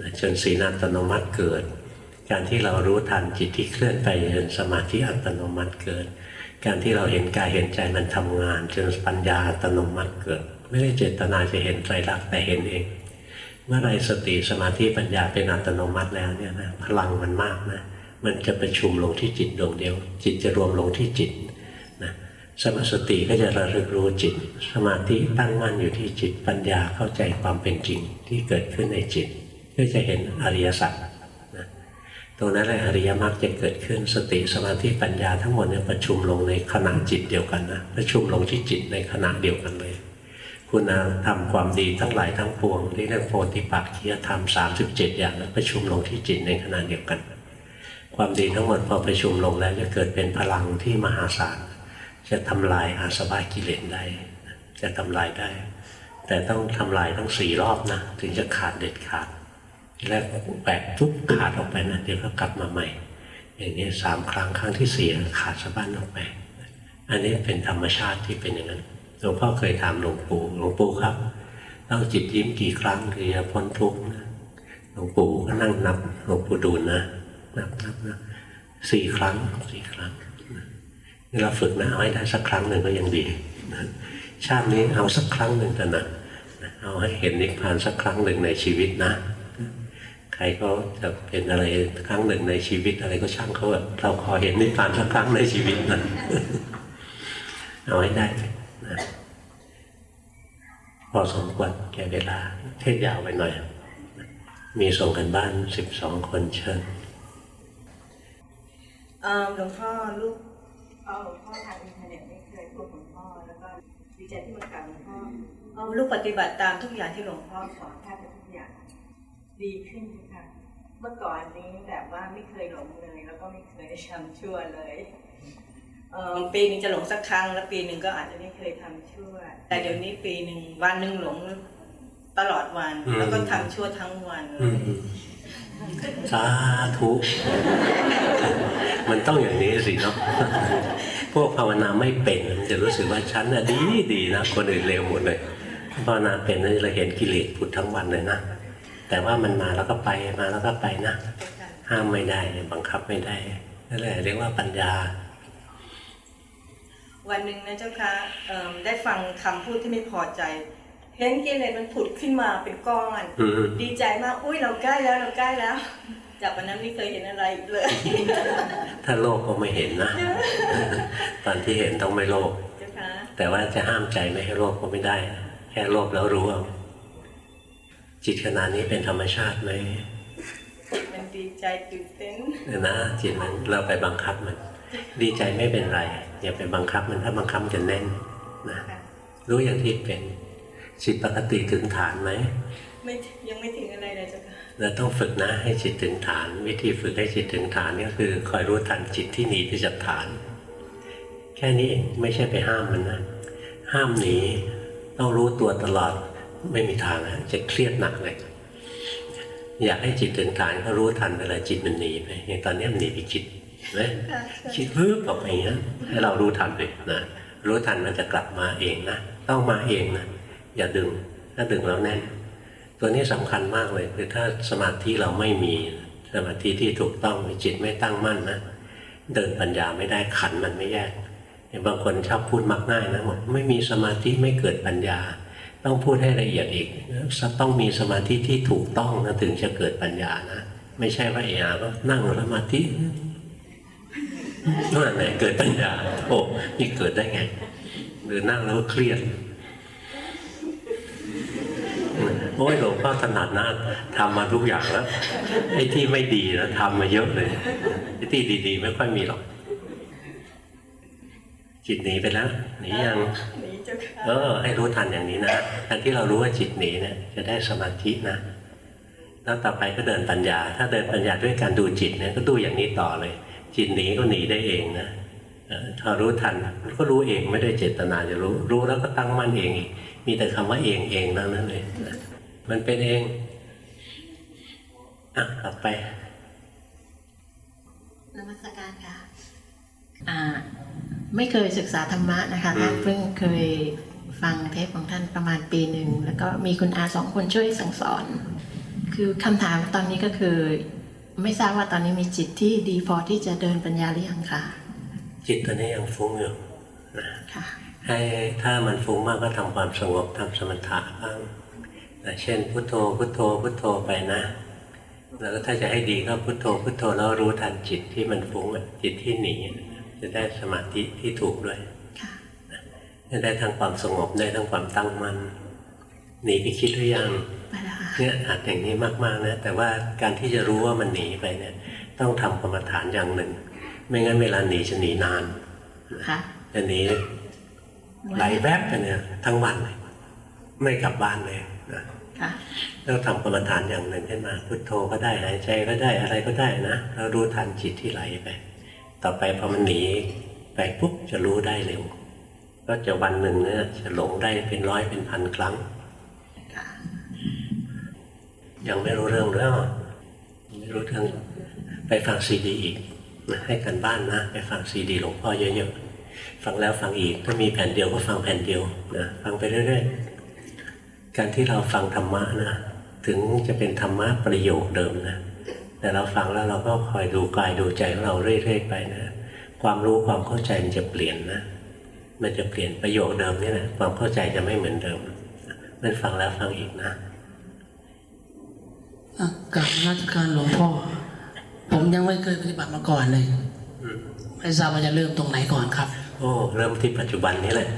นะจนศีลอัตโนมัติเกิด การที่เรารู้ทันจิตที่เคลื่อนไปจนสมาธิอัตโนมัติเกิด การที่เราเห็นกายเห็นใจมันทำงาน จนปัญญาอัตโนมัติเกิด ไม่ได้เจตนาจะเห็นไตรลักษณ์แต่เห็นเอง เมื่อไรสติสมาธิปัญญาเป็นอัตโนมัติแล้วเนี่ยนะพลังมันมากนะมันจะประชุมลงที่จิตดวงเดียว จิตจะรวมลงที่จิตนะสมาสติก็จะระลึกรู้จิต สมาธิตั้งมั่นอยู่ที่จิตปัญญาเข้าใจความเป็นจริงที่เกิดขึ้นในจิต ก็จะเห็นอริยสัจนะตรงนั้นแหละอริยมรรคจะเกิดขึ้นสติสมาธิปัญญาทั้งหมดเนี่ยประชุมลงในขณะจิตเดียวกันนะประชุมลงที่จิตในขณะเดียวกันเลย คุณธรรมความดีทั้งหลายทั้งปวงที่เรียกโพธิปักขียธรรม37 อย่างนั้นประชุมลงที่จิตในขณะเดียวกัน ความดีทั้งหมดพอประชุมลงแล้วจะเกิดเป็นพลังที่มหาศาลจะทำลายอาสวะกิเลสได้จะทำลายได้ แต่ต้องทำลายทั้งสี่รอบนะถึงจะขาดเด็ดขาดแรกแบกปุ๊บขาดออกไปนะเดี๋ยวก็กลับมาใหม่ อย่างนี้สามครั้งครั้งที่สี่ขาดสะบั้นออกไป อันนี้เป็นธรรมชาติที่เป็นอย่างนั้น ลวงพ่อเคยถามหลวงปู่หลวงปู่ครับ ต้องจิตยิ้มกี่ครั้งถึงจะพ้นทุกข์หลวงปู่ก็นั่งนับหลวงปู่ดูลนะนับนับนะสี่ครั้งสี่ครั้งนี่เราฝึกนะเอาให้ได้สักครั้งหนึ่งก็ยังดีชาตินี้เอาสักครั้งหนึ่งแต่นะเอาให้เห็นนิพพานสักครั้งหนึ่งในชีวิตนะ ใครก็จะเป็นอะไรครั้งหนึ่งในชีวิตอะไรก็ช่างเขาแบบเราขอเห็นนิพพานสักครั้งในชีวิตนะเอาให้ได้ นะพอสมควรแก่เวลาเทศยาวไปหน่อย มีส่งกันบ้านสิบสองคนเชิญ
หลวงพ่อลูกเอาหลวงพ่อทางอินเทอร์เน็ตไม่เคยพูดหลวงพ่อแล้วก็ดีใจที่มากราบหลวงพ่อเอาลูกปฏิบัติตามทุกอย่างที่หลวงพ่อสอนแทบจะทุกอย่าง ดีขึ้นค่ะเมื่อก่อนนี้แบบว่าไม่เคยหลงเลย แล้วก็ไม่เคยทำชั่วเลย ปีหนึงจะหลงสักครั้ง แล้วปีหนึ่งก็อาจจะไม่เคยทำชั่ว แต่เดี๋ยวนี้ปีหนึ่งวันหนึ่งหลงตลอดวัน
อืม
แล้วก็ทำชั่วทั้งวันเล
อื
ย
มสาธุมันต้องอย่างนี้สิเนาะพวกภาวนาไม่เป็นมันจะรู้สึกว่าฉันน่ะดีดีนะคนอื่นเลวหมดเลยภาวนาเป็นนี่เราเห็นกิเลสผุดทั้งวันเลยนะแต่ว่ามันมาแล้วก็ไปมาแล้วก็ไปนะ ห้ามไม่ได้บังคับไม่ได้นั่นแหละเรียกว่าปัญญา
วันหนึ่งนะเจ้าคะเอิ่มได้ฟังคำพูดที่ไม่พอใจเห็นกิเลสมันผุดขึ้นมาเป็นก้อน
อืม
ดีใจมากอุ้ยเราใกล้แล้วเราใกล้แล้ว จากวันนั้นไม่เคยเห็นอะไรอีกเลย
ถ้าโลภก็ไม่เห็นนะ ตอนที่เห็นต้องไม่โลภ
เจ้าคะ
แต่ว่าจะห้ามใจไม่ให้โลภก็ไม่ได้ แค่โลภแล้วรู้เอาจิตขนาดนี้เป็นธรรมชาติไหม
มันดีใจตื่นเต้น
เนี่ยนะจิตมันเราไปบังคับมัน ดีใจไม่เป็นไร อย่าไปบังคับมันถ้าบังคับมันจะแน่นนะ
ค่ะ
รู้อย่างที่เป็นจิตปกติถึงฐานไหม
ไม่ยังไม่ถึงอะไรเลยเจ้าค่ะ
เราต้องฝึกนะให้จิตถึงฐาน วิธีฝึกให้จิตถึงฐานก็คือ คอยรู้ทันจิตที่หนีไปจากฐาน แค่นี้เองไม่ใช่ไปห้ามมันนะห้ามหนีต้องรู้ตัวตลอดไม่มีทางนะจะเครียดหนักเลยอยากให้จิตถึงฐานก็รู้ทันเวลาจิตมันหนีไปอย่างตอนนี้มันหนีไปคิดเห็ นไหมคิดปึ๊บออกไปอย่างนี้ให้เรารู้ทันเลยนะรู้ทันมันจะกลับมาเองนะต้องมาเองนะอย่าดึงถ้าดึงแล้วแน่นตัวนี้สำคัญมากเลยคือถ้าสมาธิเราไม่มีสมาธิที่ถูกต้องจิตไม่ตั้งมั่นนะเดินปัญญาไม่ได้ขันมันไม่แยกอย่างบางคนชอบพูดมักง่ายนะบอกไม่มีสมาธิไม่เกิดปัญญา ต้องพูดให้ละเอียดอีกต้องมีสมาธิที่ถูกต้องนะถึงจะเกิดปัญญานะ ไม่ใช่ว่าเออาก็นั่งสมาธิ นั่นแหละเกิดปัญญา โอ้นี่เกิดได้ไง หรือนั่งแล้วเครียดโอ้ยหลวงพ่อถนัดนะทำมาทุกอย่างแล้วไอ้ที่ไม่ดีนะทำมาเยอะเลยไอ้ที่ดี ๆ ไม่ค่อยมีหรอก จิตหนีไปแล้วหนียัง
หนีเจ้าค่ะ
เออ ให้รู้ทันอย่างนี้นะการที่เรารู้ว่าจิตหนีเนี่ย จะได้สมาธินะแล้วต่อไปก็เดินปัญญา ถ้าเดินปัญญาด้วยการดูจิตเนี่ยก็ดูอย่างนี้ต่อเลย จิตหนีก็หนีได้เองนะเอ่อถ้ารู้ทันก็รู้เองไม่ได้เจตนาจะรู้ รู้แล้วก็ตั้งมั่นเองอีกมีแต่คำว่าเองเองนั่นนั่นเลยนะมันเป็นเองอะกลับไป
นมัสการค่ะอ่าไม่เคยศึกษาธรรมะนะคะ
อืม
ท่านเพิ่งเคยฟังเทปของท่านประมาณปีหนึ่งแล้วก็มีคุณอาสองคนช่วยสั่งสอน คือคำถามตอนนี้ก็คือ ไม่ทราบว่าตอนนี้มีจิตที่ดีพอที่จะเดินปัญญาหรือยังคะ
จิตตัวนี้ยังฟุ้งอยู่นะ
ค่ะ
ให้ถ้ามันฟุ้งมากก็ทำความสงบทำสมถะบ้างนะเช่นพุทโธพุทโธพุทโธไปนะ แล้วก็ถ้าจะให้ดีก็พุทโธพุทโธแล้วรู้ทันจิตที่มันฟุ้งอะจิตที่หนีจะได้สมาธิที่ถูกด้วย
ค่ะ
จะได้ทั้งความสงบได้ทั้งความตั้งมั่นหนีไปคิดหรือยัง
ไปแล้วค่ะ
เนี่ยอาจอย่างนี้มากๆนะแต่ว่าการที่จะรู้ว่ามันหนีไปเนี่ยต้องทำกรรมฐานอย่างหนึ่ง ไม่งั้นเวลาหนีจะหนีนาน
ค่ะ
จะหนีไหลแวบไปเนี่ยทั้งวันเลยไม่กลับบ้านเลยนะ
ค่ะ
ต้องทำกรรมฐานอย่างหนึ่งขึ้นมาพุทโธก็ได้หายใจก็ได้อะไรก็ได้นะแล้วรู้ทันจิตที่ไหลไป ต่อไปพอมันหนีไปปุ๊บจะรู้ได้เร็ว ก็จะวันหนึ่งเนี่ยจะหลงได้เป็นร้อยเป็นพันครั้ง
ค่ะ
ยังไม่รู้เรื่องแล้วไม่รู้เรื่องไปฟังซีดีอีกนะให้กันบ้านนะ ไปฟังซีดีหลวงพ่อเยอะๆฟังแล้วฟังอีกถ้ามีแผ่นเดียวก็ฟังแผ่นเดียวนะฟังไปเรื่อยๆการที่เราฟังธรรมะนะถึงจะเป็นธรรมะประโยคเดิมนะแต่เราฟังแล้วเราก็คอยดูกายดูใจของเราเรื่อยๆไปนะความรู้ความเข้าใจมันจะเปลี่ยนนะ มันจะเปลี่ยนประโยคเดิมนี่แหละความเข้าใจจะไม่เหมือนเดิมนั่นฟังแล้วฟังอีกนะ
กราบนมัสการหลวงพ่อ ผมยังไม่เคยปฏิบัติมาก่อนเลย
อืม
ไม่ทราบว่าจะเริ่มตรงไหนก่อนครับ
โอ้เริ่มที่ปัจจุบันนี้แหละ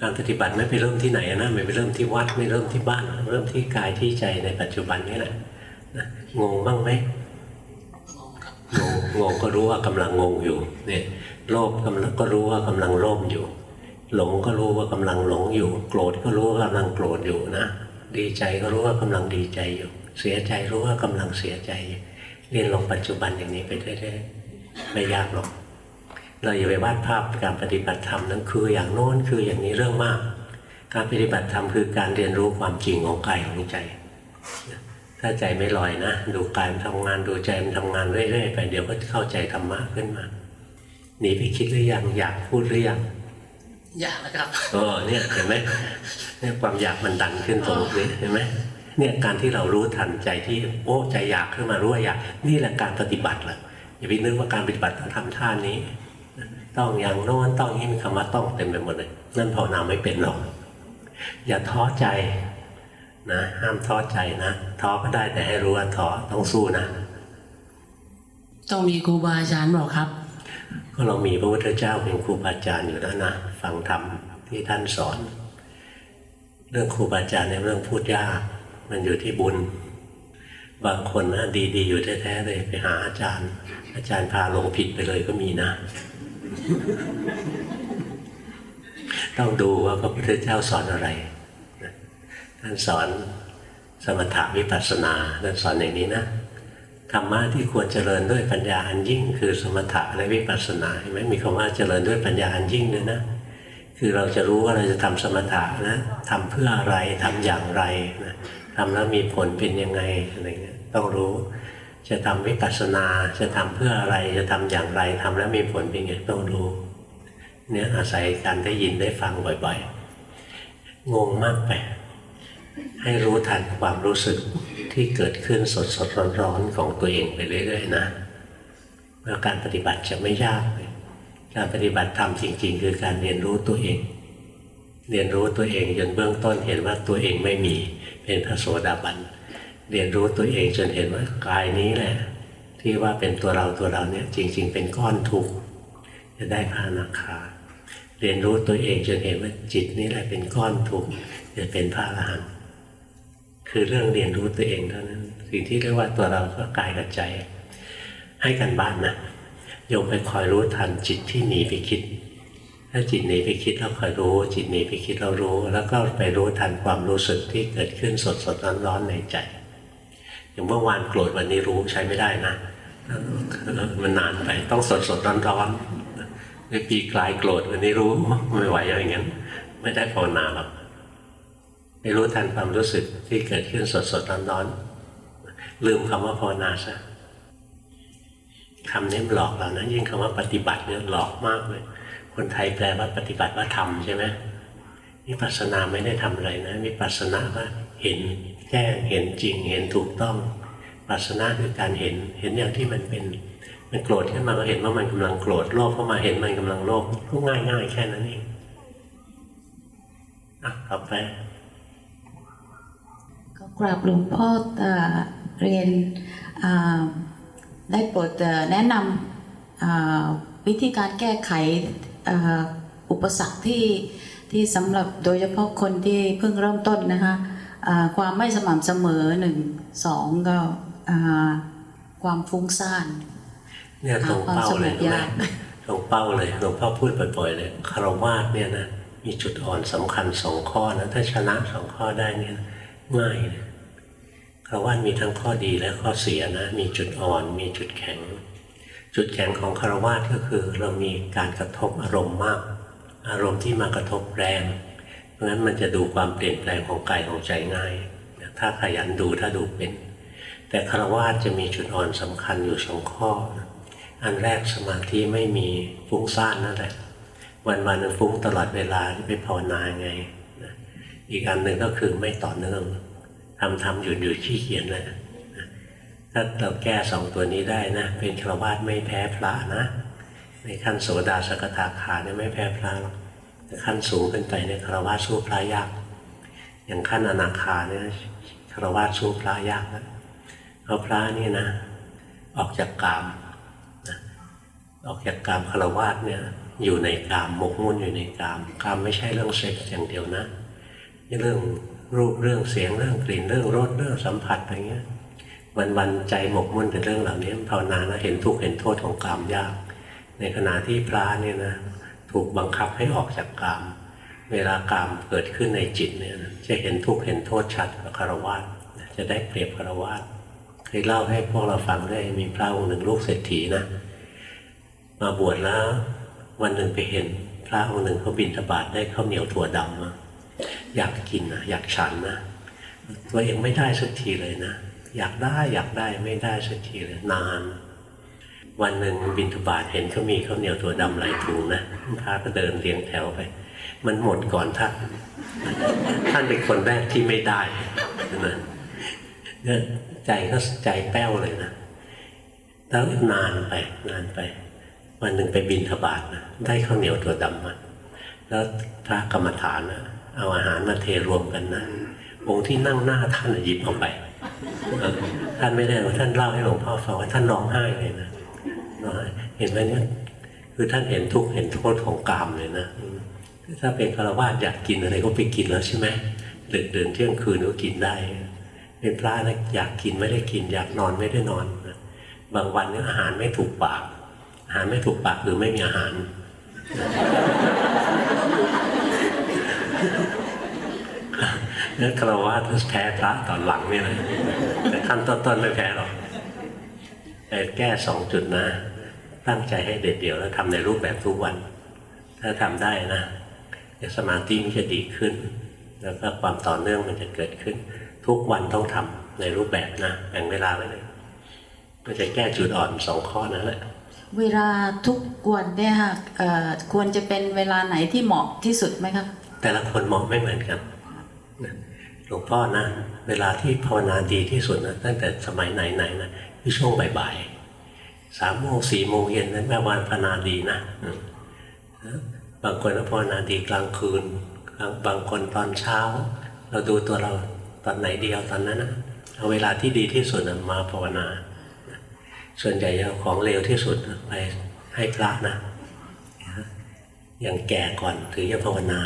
การปฏิบัติไม่ไปเริ่มที่ไหนนะไม่ไปเริ่มที่วัดไม่เริ่มที่บ้าน เริ่มที่กายที่ใจในปัจจุบันนี้แหละนะงงบ้างไหมงงงงก็รู้ว่ากำลังงงอยู่เนี่ยโลภกำลังก็รู้ว่ากำลังโลภอยู่ หลงก็รู้ว่ากำลังหลงอยู่ โกรธก็รู้ว่ากำลังโกรธอยู่นะ ดีใจก็รู้ว่ากำลังดีใจอยู่ เสียใจรู้ว่ากำลังเสียใจอยู่เรียนลงปัจจุบันอย่างนี้ไปเรื่อยๆไม่ยากหรอก เราอย่าไปวาดภาพการปฏิบัติธรรมนั้นคืออย่างโน้นคืออย่างนี้เรื่องมาก การปฏิบัติธรรมคือการเรียนรู้ความจริงของกายของใจ ถ้าใจไม่ลอยนะ ดูกายมันทำงานดูใจมันทำงานเรื่อยๆไปเดี๋ยวก็เข้าใจธรรมะขึ้นมาหนีไปคิดหรือยังอยากพูดหรือยัง
ยากนะครับ
เออเนี่ยเห็นไหม เนี่ยความอยากมันดันขึ้นตรงนี้เห็นไหมเนี่ยการที่เรารู้ทันใจที่โอ้ใจอยากขึ้นมารู้ว่าอยากนี่แหละการปฏิบัติแหละอย่าไปนึกว่าการปฏิบัติต้องทำท่านี้ ต้องอย่างโน้นต้องนี้มีคำว่าต้องเต็มไปหมดเลยนั่นภาวนาไม่เป็นหรอกอย่าท้อใจนะห้ามท้อใจนะท้อก็ได้แต่ให้รู้ว่าท้อต้องสู้นะ
ต้องมีครูบาอาจารย์บอกครับ
ก็เรามีพระพุทธเจ้าเป็นครูบาอาจารย์อยู่แล้วนะฟังธรรมที่ท่านสอน เรื่องครูบาอาจารย์เนี่ยเรื่องพูดยาก มันอยู่ที่บุญ บางคนนะดีๆ อยู่แท้ๆเลยไปหาอาจารย์ อาจารย์พาหลงผิดไปเลยก็มีนะ ต้องดูว่าพระพุทธเจ้าสอนอะไรท่านสอนสมถะวิปัสสนาท่านสอนอย่างนี้นะธรรมะที่ควรเจริญด้วยปัญญาอันยิ่ง คือสมถะและวิปัสสนาเห็นไหมมีคำว่าเจริญด้วยปัญญาอันยิ่งด้วยนะ คือเราจะรู้ว่าเราจะทำสมถะนะทำเพื่ออะไรทำอย่างไรนะทำแล้วมีผลเป็นยังไงอะไรเงี้ยต้องรู้ จะทำวิปัสสนาจะทำเพื่ออะไรจะทำอย่างไรทำแล้วมีผลเป็นยังไงต้องรู้ เนี่ยอาศัยการได้ยินได้ฟังบ่อยๆงงมากไป ให้รู้ทันความรู้สึกที่เกิดขึ้นสดสดร้อนร้อนๆของตัวเองไปเรื่อยๆนะแล้วการปฏิบัติจะไม่ยากเลย การปฏิบัติธรรมจริง ๆ คือการเรียนรู้ตัวเอง เรียนรู้ตัวเองจนเบื้องต้นเห็นว่าตัวเองไม่มีเป็นพระโสดาบันเรียนรู้ตัวเองจนเห็นว่ากายนี้แหละที่ว่าเป็นตัวเราตัวเราเนี่ยจริง ๆ เป็นก้อนทุกข์จะได้พระอนาคาเรียนรู้ตัวเองจนเห็นว่าจิตนี่แหละเป็นก้อนทุกข์จะเป็นพระอรหันต์คือเรื่องเรียนรู้ตัวเองเท่านั้นสิ่งที่เรียกว่าตัวเราก็กายกับใจ ให้กันบ้านนะ โยมไปคอยรู้ทันจิตที่หนีไปคิด ถ้าจิตหนีไปคิดเราคอยรู้ จิตหนีไปคิดเรารู้ แล้วก็ไปรู้ทันความรู้สึกที่เกิดขึ้นสดสดร้อนร้อนในใจ อย่างเมื่อวานโกรธวันนี้รู้ใช้ไม่ได้นะมันนานไปต้องสดสดร้อนร้อนในปีกลายโกรธวันนี้รู้ไม่ไหวอย่างนั้นไม่ได้ภาวนาหรอกไปรู้ทันความรู้สึกที่เกิดขึ้นสดสดร้อนร้อนลืมคำว่าภาวนาซะ คำนี้หลอกเรานะยิ่งคำว่าปฏิบัติเนี่ยหลอกมากเลย คนไทยแปลว่าปฏิบัติว่าทำใช่ไหมวิปัสสนาไม่ได้ทำอะไรนะวิปัสสนาว่าเห็นแจ้งเห็นจริง เห็นถูกต้องปัสนาคือการเห็นเห็นอย่างที่มันเป็นมันโกรธขึ้นมาก็เห็นว่ามันกำลังโกรธโลภเข้ามาเห็นมันกำลังโลภก็ง่ายง่ายแค่นั้นเองอะต่อไป
ก็กราบหลวงพ่อเอ่อเรียนอ่า ได้โปรดเอ่อแนะนำอ่าวิธีการแก้ไขอ่าอุปสรรคที่ที่สำหรับโดยเฉพาะคนที่เพิ่งเริ่มต้นนะคะอ่าความไม่สม่ำเสมอหนึ่งสองก็อ่าความฟุ้งซ่าน
เนี่ยตรงเป้าเลย
หาความสงบยาก
นะตรงเป้าเลยหลวงพ่อพูดบ่อยๆเลยคารวาสเนี่ยนะมีจุดอ่อนสำคัญสองข้อนะถ้าชนะสองข้อได้เนี่ยง่ายเล ยคารวาสมีทั้งข้อดีและข้อเสียนะมีจุดอ่อน มีจุดแข็ง จุดแข็งของคารวาสก็คือ เรามีการกระทบอารมณ์มาก อารมณ์ที่มากระทบแรงเพราะฉะนั้นมันจะดูความเปลี่ยนแปลงของกายของใจง่ายถ้าขยันดูถ้าดูเป็น แต่คารวาสจะมีจุดอ่อนสำคัญอยู่สองข้อ อันแรกสมาธิไม่มีฟุ้งซ่านนั่นแหละวันวันฟุ้งตลอดเวลาไปภาวนาไง อีกอันหนึ่งก็คือไม่ต่อเนื่อง ทำทำหยุดหยุดขี้เกียจเลยนะถ้าเราแก้สองตัวนี้ได้นะ เป็นฆราวาสไม่แพ้พระนะ ในขั้นโสดาสกทาคาเนี่ยไม่แพ้พระหรอกแต่ขั้นสูงขึ้นไปเนี่ยฆราวาสสู้พระยาก อย่างขั้นอนาคาเนี่ยฆราวาสสู้พระยากนะเพราะพระนี่นะ ออกจากกามออกจากกามฆราวาสเนี่ยอยู่ในกามหมกมุ่นอยู่ในกามกามไม่ใช่เรื่องเซ็กส์อย่างเดียวนะนี่เรื่อง รูปเรื่องเสียงเรื่องกลิ่นเรื่องรสเรื่องสัมผัสอะไรเงี้ยวันวันใจหมกมุ่นกับเรื่องเหล่านี้ภาวนาแล้วเห็นทุกข์เห็นโทษของกามยาก ในขณะที่พระเนี่ยนะถูกบังคับให้ออกจากกาม เวลากามเกิดขึ้นในจิตเนี่ยจะเห็นทุกข์เห็นโทษชัดกว่าคารวะจะได้เปรียบคารวะเคยเล่าให้พวกเราฟังได้มีพระองค์หนึ่งลูกเศรษฐีนะมาบวชแล้ว วันหนึ่งไปเห็นพระองค์หนึ่งเขาบินทบาทได้ข้าวเหนียวถั่วดำมา อยากกินนะอยากฉันนะตัวเองไม่ได้สักทีเลยนะ อยากได้อยากได้ไม่ได้สักทีเลยนาน วันหนึ่งบินทบาทเห็นเขามีข้าวเหนียวตัวดำไหลถุงนะพระก็เดินเรียงแถวไป มันหมดก่อนท่านท่านเป็นคนแรกที่ไม่ได้นะเนี่ยใจก็ใจแป้วเลยนะแล้วนานไปนานไป วันหนึ่งไปบินทบาทนะได้ข้าวเหนียวตัวดำมาแล้วพระกรรมฐานนะ เอาอาหารมาเทรวมกันนะองค์ที่นั่งหน้าท่านน่ะหยิบเอาไปเออท่านไม่ได้ว่าท่านเล่าให้หลวงพ่อฟังว่าท่านร้องไห้เลยนะร้องไห้เห็นไหมเนี่ยคือท่านเห็นทุกข์เห็นโทษของกามเลยนะอืมถ้าเป็นฆราวาสอยากกินอะไรก็ไปกินแล้วใช่ไหมดึกดื่นเที่ยงคืนก็กินได้ เป็นพระนะอยากกินไม่ได้กิน อยากนอนไม่ได้นอนนะบางวันเนี่ยอาหารไม่ถูกปาก อาหารไม่ถูกปากหรือไม่มีอาหาร เนี่ยคารวะแพ้พระตอนหลังเนี่ยนะแต่ขั้นต้นๆไม่แพ้หรอกแต่แก้สองจุดนะ ตั้งใจให้เด็ดเดี่ยวแล้วทำในรูปแบบทุกวัน ถ้าทำได้นะเดี๋ยวสมาธิมันจะดีขึ้น แล้วก็ความต่อเนื่องมันจะเกิดขึ้น ทุกวันต้องทำในรูปแบบนะแบ่งเวลาไว้เลยก็จะแก้จุดอ่อนสองข้อนั้นแหละ
เวลาทุกวันเนี่ยค่ะเอ่อควรจะเป็นเวลาไหนที่เหมาะที่สุดไหมครับ
แต่ละคนเหมาะไม่เหมือนกันนะ หลวงพ่อนะ เวลาที่ภาวนาดีที่สุดนะตั้งแต่สมัยไหนๆนะคือช่วงบ่ายๆสามโมงสี่โมงเย็นนั้นแม่วันภาวนาดีนะบางคนก็ภาวนาดีกลางคืน บางคนตอนเช้า เราดูตัวเราตอนไหนเดียวตอนนั้นนะเอาเวลาที่ดีที่สุดนะมาภาวนา ส่วนใหญ่เอาของเร็วที่สุดไปให้พระนะ อย่างแก่ก่อนถึงจะภาวนา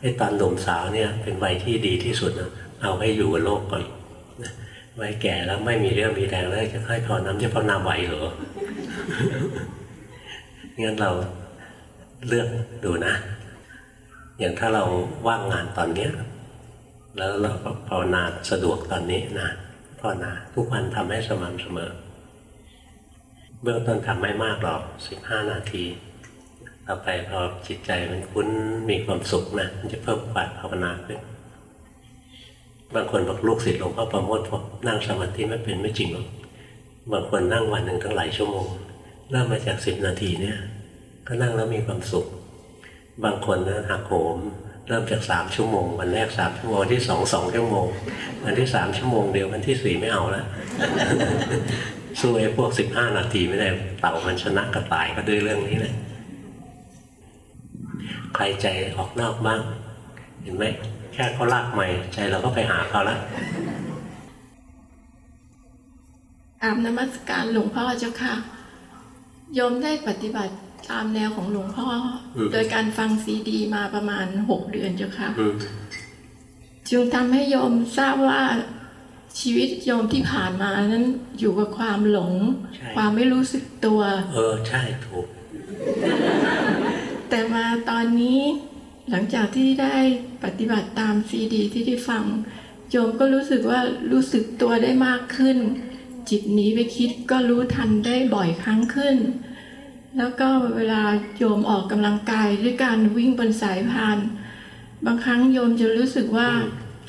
ไอ้ตอนหนุ่มสาวเนี่ยเป็นวัยที่ดีที่สุดนะเอาให้อยู่กับโลกก่อนวัยแก่แล้วไม่มีเรื่องมีแรงแล้วจะค่อยภาวนาจะภาวนาไหวเหรองั้นเราเลือกดูนะ อย่างถ้าเราว่างงานตอนเนี้ยแล้วเราก็ภาวนาสะดวกตอนนี้นะภาวนาทุกวันทำให้สม่ำเสมอ เบื้องต้นทำไม่มากหรอกสิบห้านาที ต่อไปพอจิตใจมันคุ้นมีความสุขนะมันจะเพิ่มความภาวนาขึ้น บางคนบอกลูกศิษย์หลวงพ่อประโมทบอกนั่งสมาธิไม่เป็นไม่จริงหรอกบางคนนั่งวันหนึ่งตั้งหลายชั่วโมงเริ่มมาจากสิบนาทีเนี่ย ก็นั่งแล้วมีความสุข บางคนนะหักโหมเริ่มจากสามชั่วโมง วันแรกสามชั่วโมงวันที่สองสองชั่วโมง วันที่สามชั่วโมงเดียววันที่สี่ไม่เอาแล้วสู้ไอ้พวกสิบห้านาทีไม่ได้เต่ามันชนะกระต่ายก็ด้วยเรื่องนี้แหละ ใครใจออกนอกบ้าง เห็นไหมแค่เขาลากใหม่ใจเราก็ไปหาเขาแล้ว
กราบนมัสการหลวงพ่อเจ้าค่ะโยมได้ปฏิบัติตามแนวของหลวงพ่ออ
ม
โดยการฟังซีดีมาประมาณหกเดือนเจ้าค่ะ
อืม
จึงทำให้โยมทราบว่าชีวิตโยมที่ผ่านมานั้นอยู่กับความหลง ความไม่รู้สึกตัว
เออใช่ถูก
แต่มาตอนนี้หลังจากที่ได้ปฏิบัติตามซีดี ที่ได้ฟังโยมก็รู้สึกว่ารู้สึกตัวได้มากขึ้น จิตหนีไปคิดก็รู้ทันได้บ่อยครั้งขึ้น แล้วก็เวลาโยมออกกำลังกายด้วยการวิ่งบนสายพาน บางครั้งโยมจะรู้สึกว่า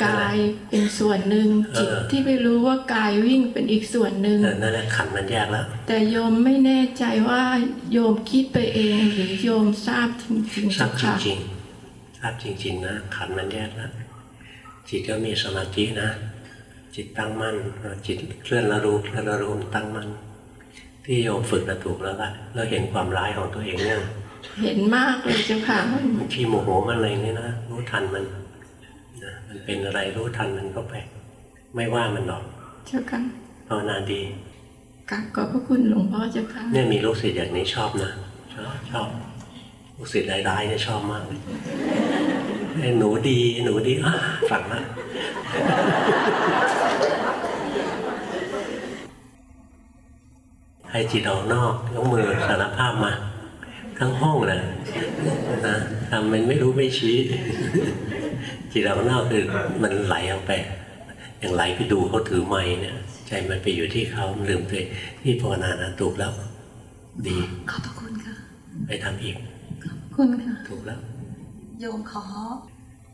กายเป็นส่วนหนึ่ง
เออ
จิตที่ไปรู้ว่ากายวิ่งเป็นอีกส่วนหนึ่ง
เออนั่นแหละขันธ์มันแยกแล้ว
แต่โยมไม่แน่ใจว่าโยมคิดไปเองหรือโยมทราบจริงๆ
ทรา
เจ้า
บจ
ค่ะ
ริงๆทราบจริง ๆ นะขันธ์มันแยกแล้วจิตก็มีสมาธินะ จิตตั้งมั่นจิตเคลื่อนแล้วรู้เคลื่อนแล้วรู้มันตั้งมั่นที่โยมฝึกนะถูกแล้วละแล้วเห็นความร้ายของตัวเองเนี่ย
เห็นมากเลยเจ้าค่ะ
บางทีโมโหมันอะไรเนี่ยนะรู้ทันมัน นะมันเป็นอะไรรู้ทันมันเข้าไป ไม่ว่ามันหรอก
เจ้าค่ะ
ภาวนาดี
กราบขอบพระคุณหลวงพ่อเจ้าค่ะ
เนี่ยมีลูกศิษย์อย่างนี้ชอบนะชอบชอบลูกศิษย์ร้ายๆเนี่ยชอบมากเลยไอ้หนูดีหนูดีอะฟังนะให้จิตออกนอกยกมือสารภาพมา ทั้งห้องเลยนะทำมันไม่รู้ไม่ชี้ จิตออกนอกคือมันไหลออกไปอย่างไหลไปดูเขาถือไม้เนี่ย ใจมันไปอยู่ที่เขาลืมไปที่ภาวนานะถูกแล้ว ดี
ขอบพระคุณค่ะ
ไปทำอีก
ขอบพระคุณค่ะ
ถูกแล้ว
โยมขอ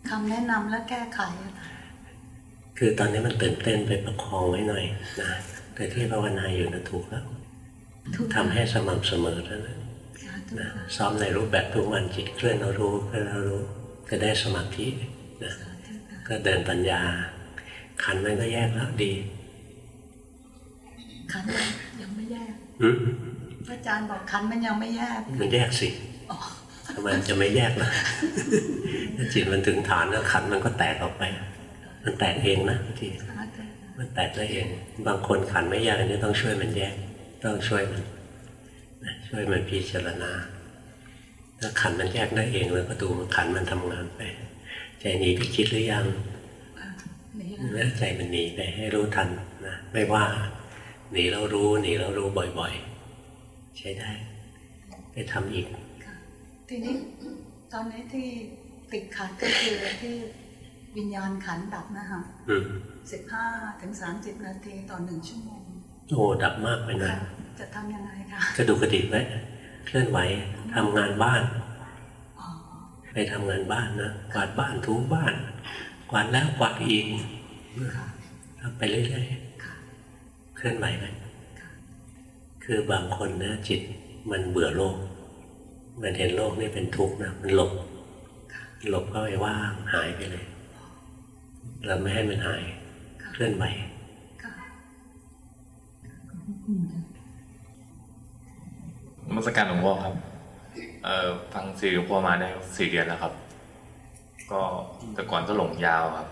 คำแนะนำและแก้ไข
คือตอนนี้มันตื่นเต้นไปประคองไว้หน่อยนะแต่ที่ภาวนาอยู่นะถูกแล้ว
ทุก
ทำให้สม่ำเสมอแล้วนะ
สาธุ
นะ
ค่ะ
ซ้อมในรูปแบบทุกวันจิตเคลื่อนเรารู้เคลื่อนเรารู้ก็ได้สมาธิ นะ
สาธุค่ะ
ก็เดินปัญญา ขันธ์มันก็แยกแล้วดี
ขันธ์ยังไม่แยก
อืม
พระอาจารย์บอกขันธ์มันยังไม่แยก
มันแยกสิ
อ๋อ
ทำไมมันจะไม่แยกล่ะถ้าจิตมันถึงฐานแล้วขันธ์มันก็แตกออกไป มันแตกเองนะบางที
สาธุ
มันแตกได้เอง บางคนขันไม่แยกอันนี้ต้องช่วยมันแยก ต้องช่วยมันนะช่วยมันพิจารณาถ้าขันมันแยกได้เองแล้วก็ดูมันขันมันทำงานไป ใจหนีไปคิดหรือยัง
นี่
แล้วใจมันหนีไปให้รู้ทันนะไม่ว่าหนีแล้วรู้หนีแล้วรู้บ่อยๆ ใช้ได้ ไปทำอีก
ค่ะทีนี้ตอนนี้ที่ติดขัดก็คือที่วิญญาณขันธ์ดับนะคะ
อืม
สิบห้าถึงสามสิบนาทีต่อหนึ่งชั่วโมง
โอ้ดับมากไปนะ
ค่ะจะทำยังไงคะ
กระดูกกระดิกไว้เคลื่อนไหวทำงานบ้าน
อ๋อ
ไปทำงานบ้านนะกวาดบ้านถูบ้านกวาดแล้วกวาดอีก
ค่ะ
ทำไปเรื่อย
ค่ะ
ๆเคลื่อนไหวไป
ค่ะ
คือบางคนนะจิตมันเบื่อโลก มันเห็นโลกนี่เป็นทุกข์นะมันหลบหลบเข้าไปว่างหายไปเลยเราไม่ให้มันหาย
ค่ะ
เคลื่อนไหว
ค่ะ
นมัสการหลวงพ่อครับ เอ่อฟังซีรีส์หลวงพ่อมาได้สี่เดือนแล้วครับ ก็แต่ก่อนก็หลงยาวครับ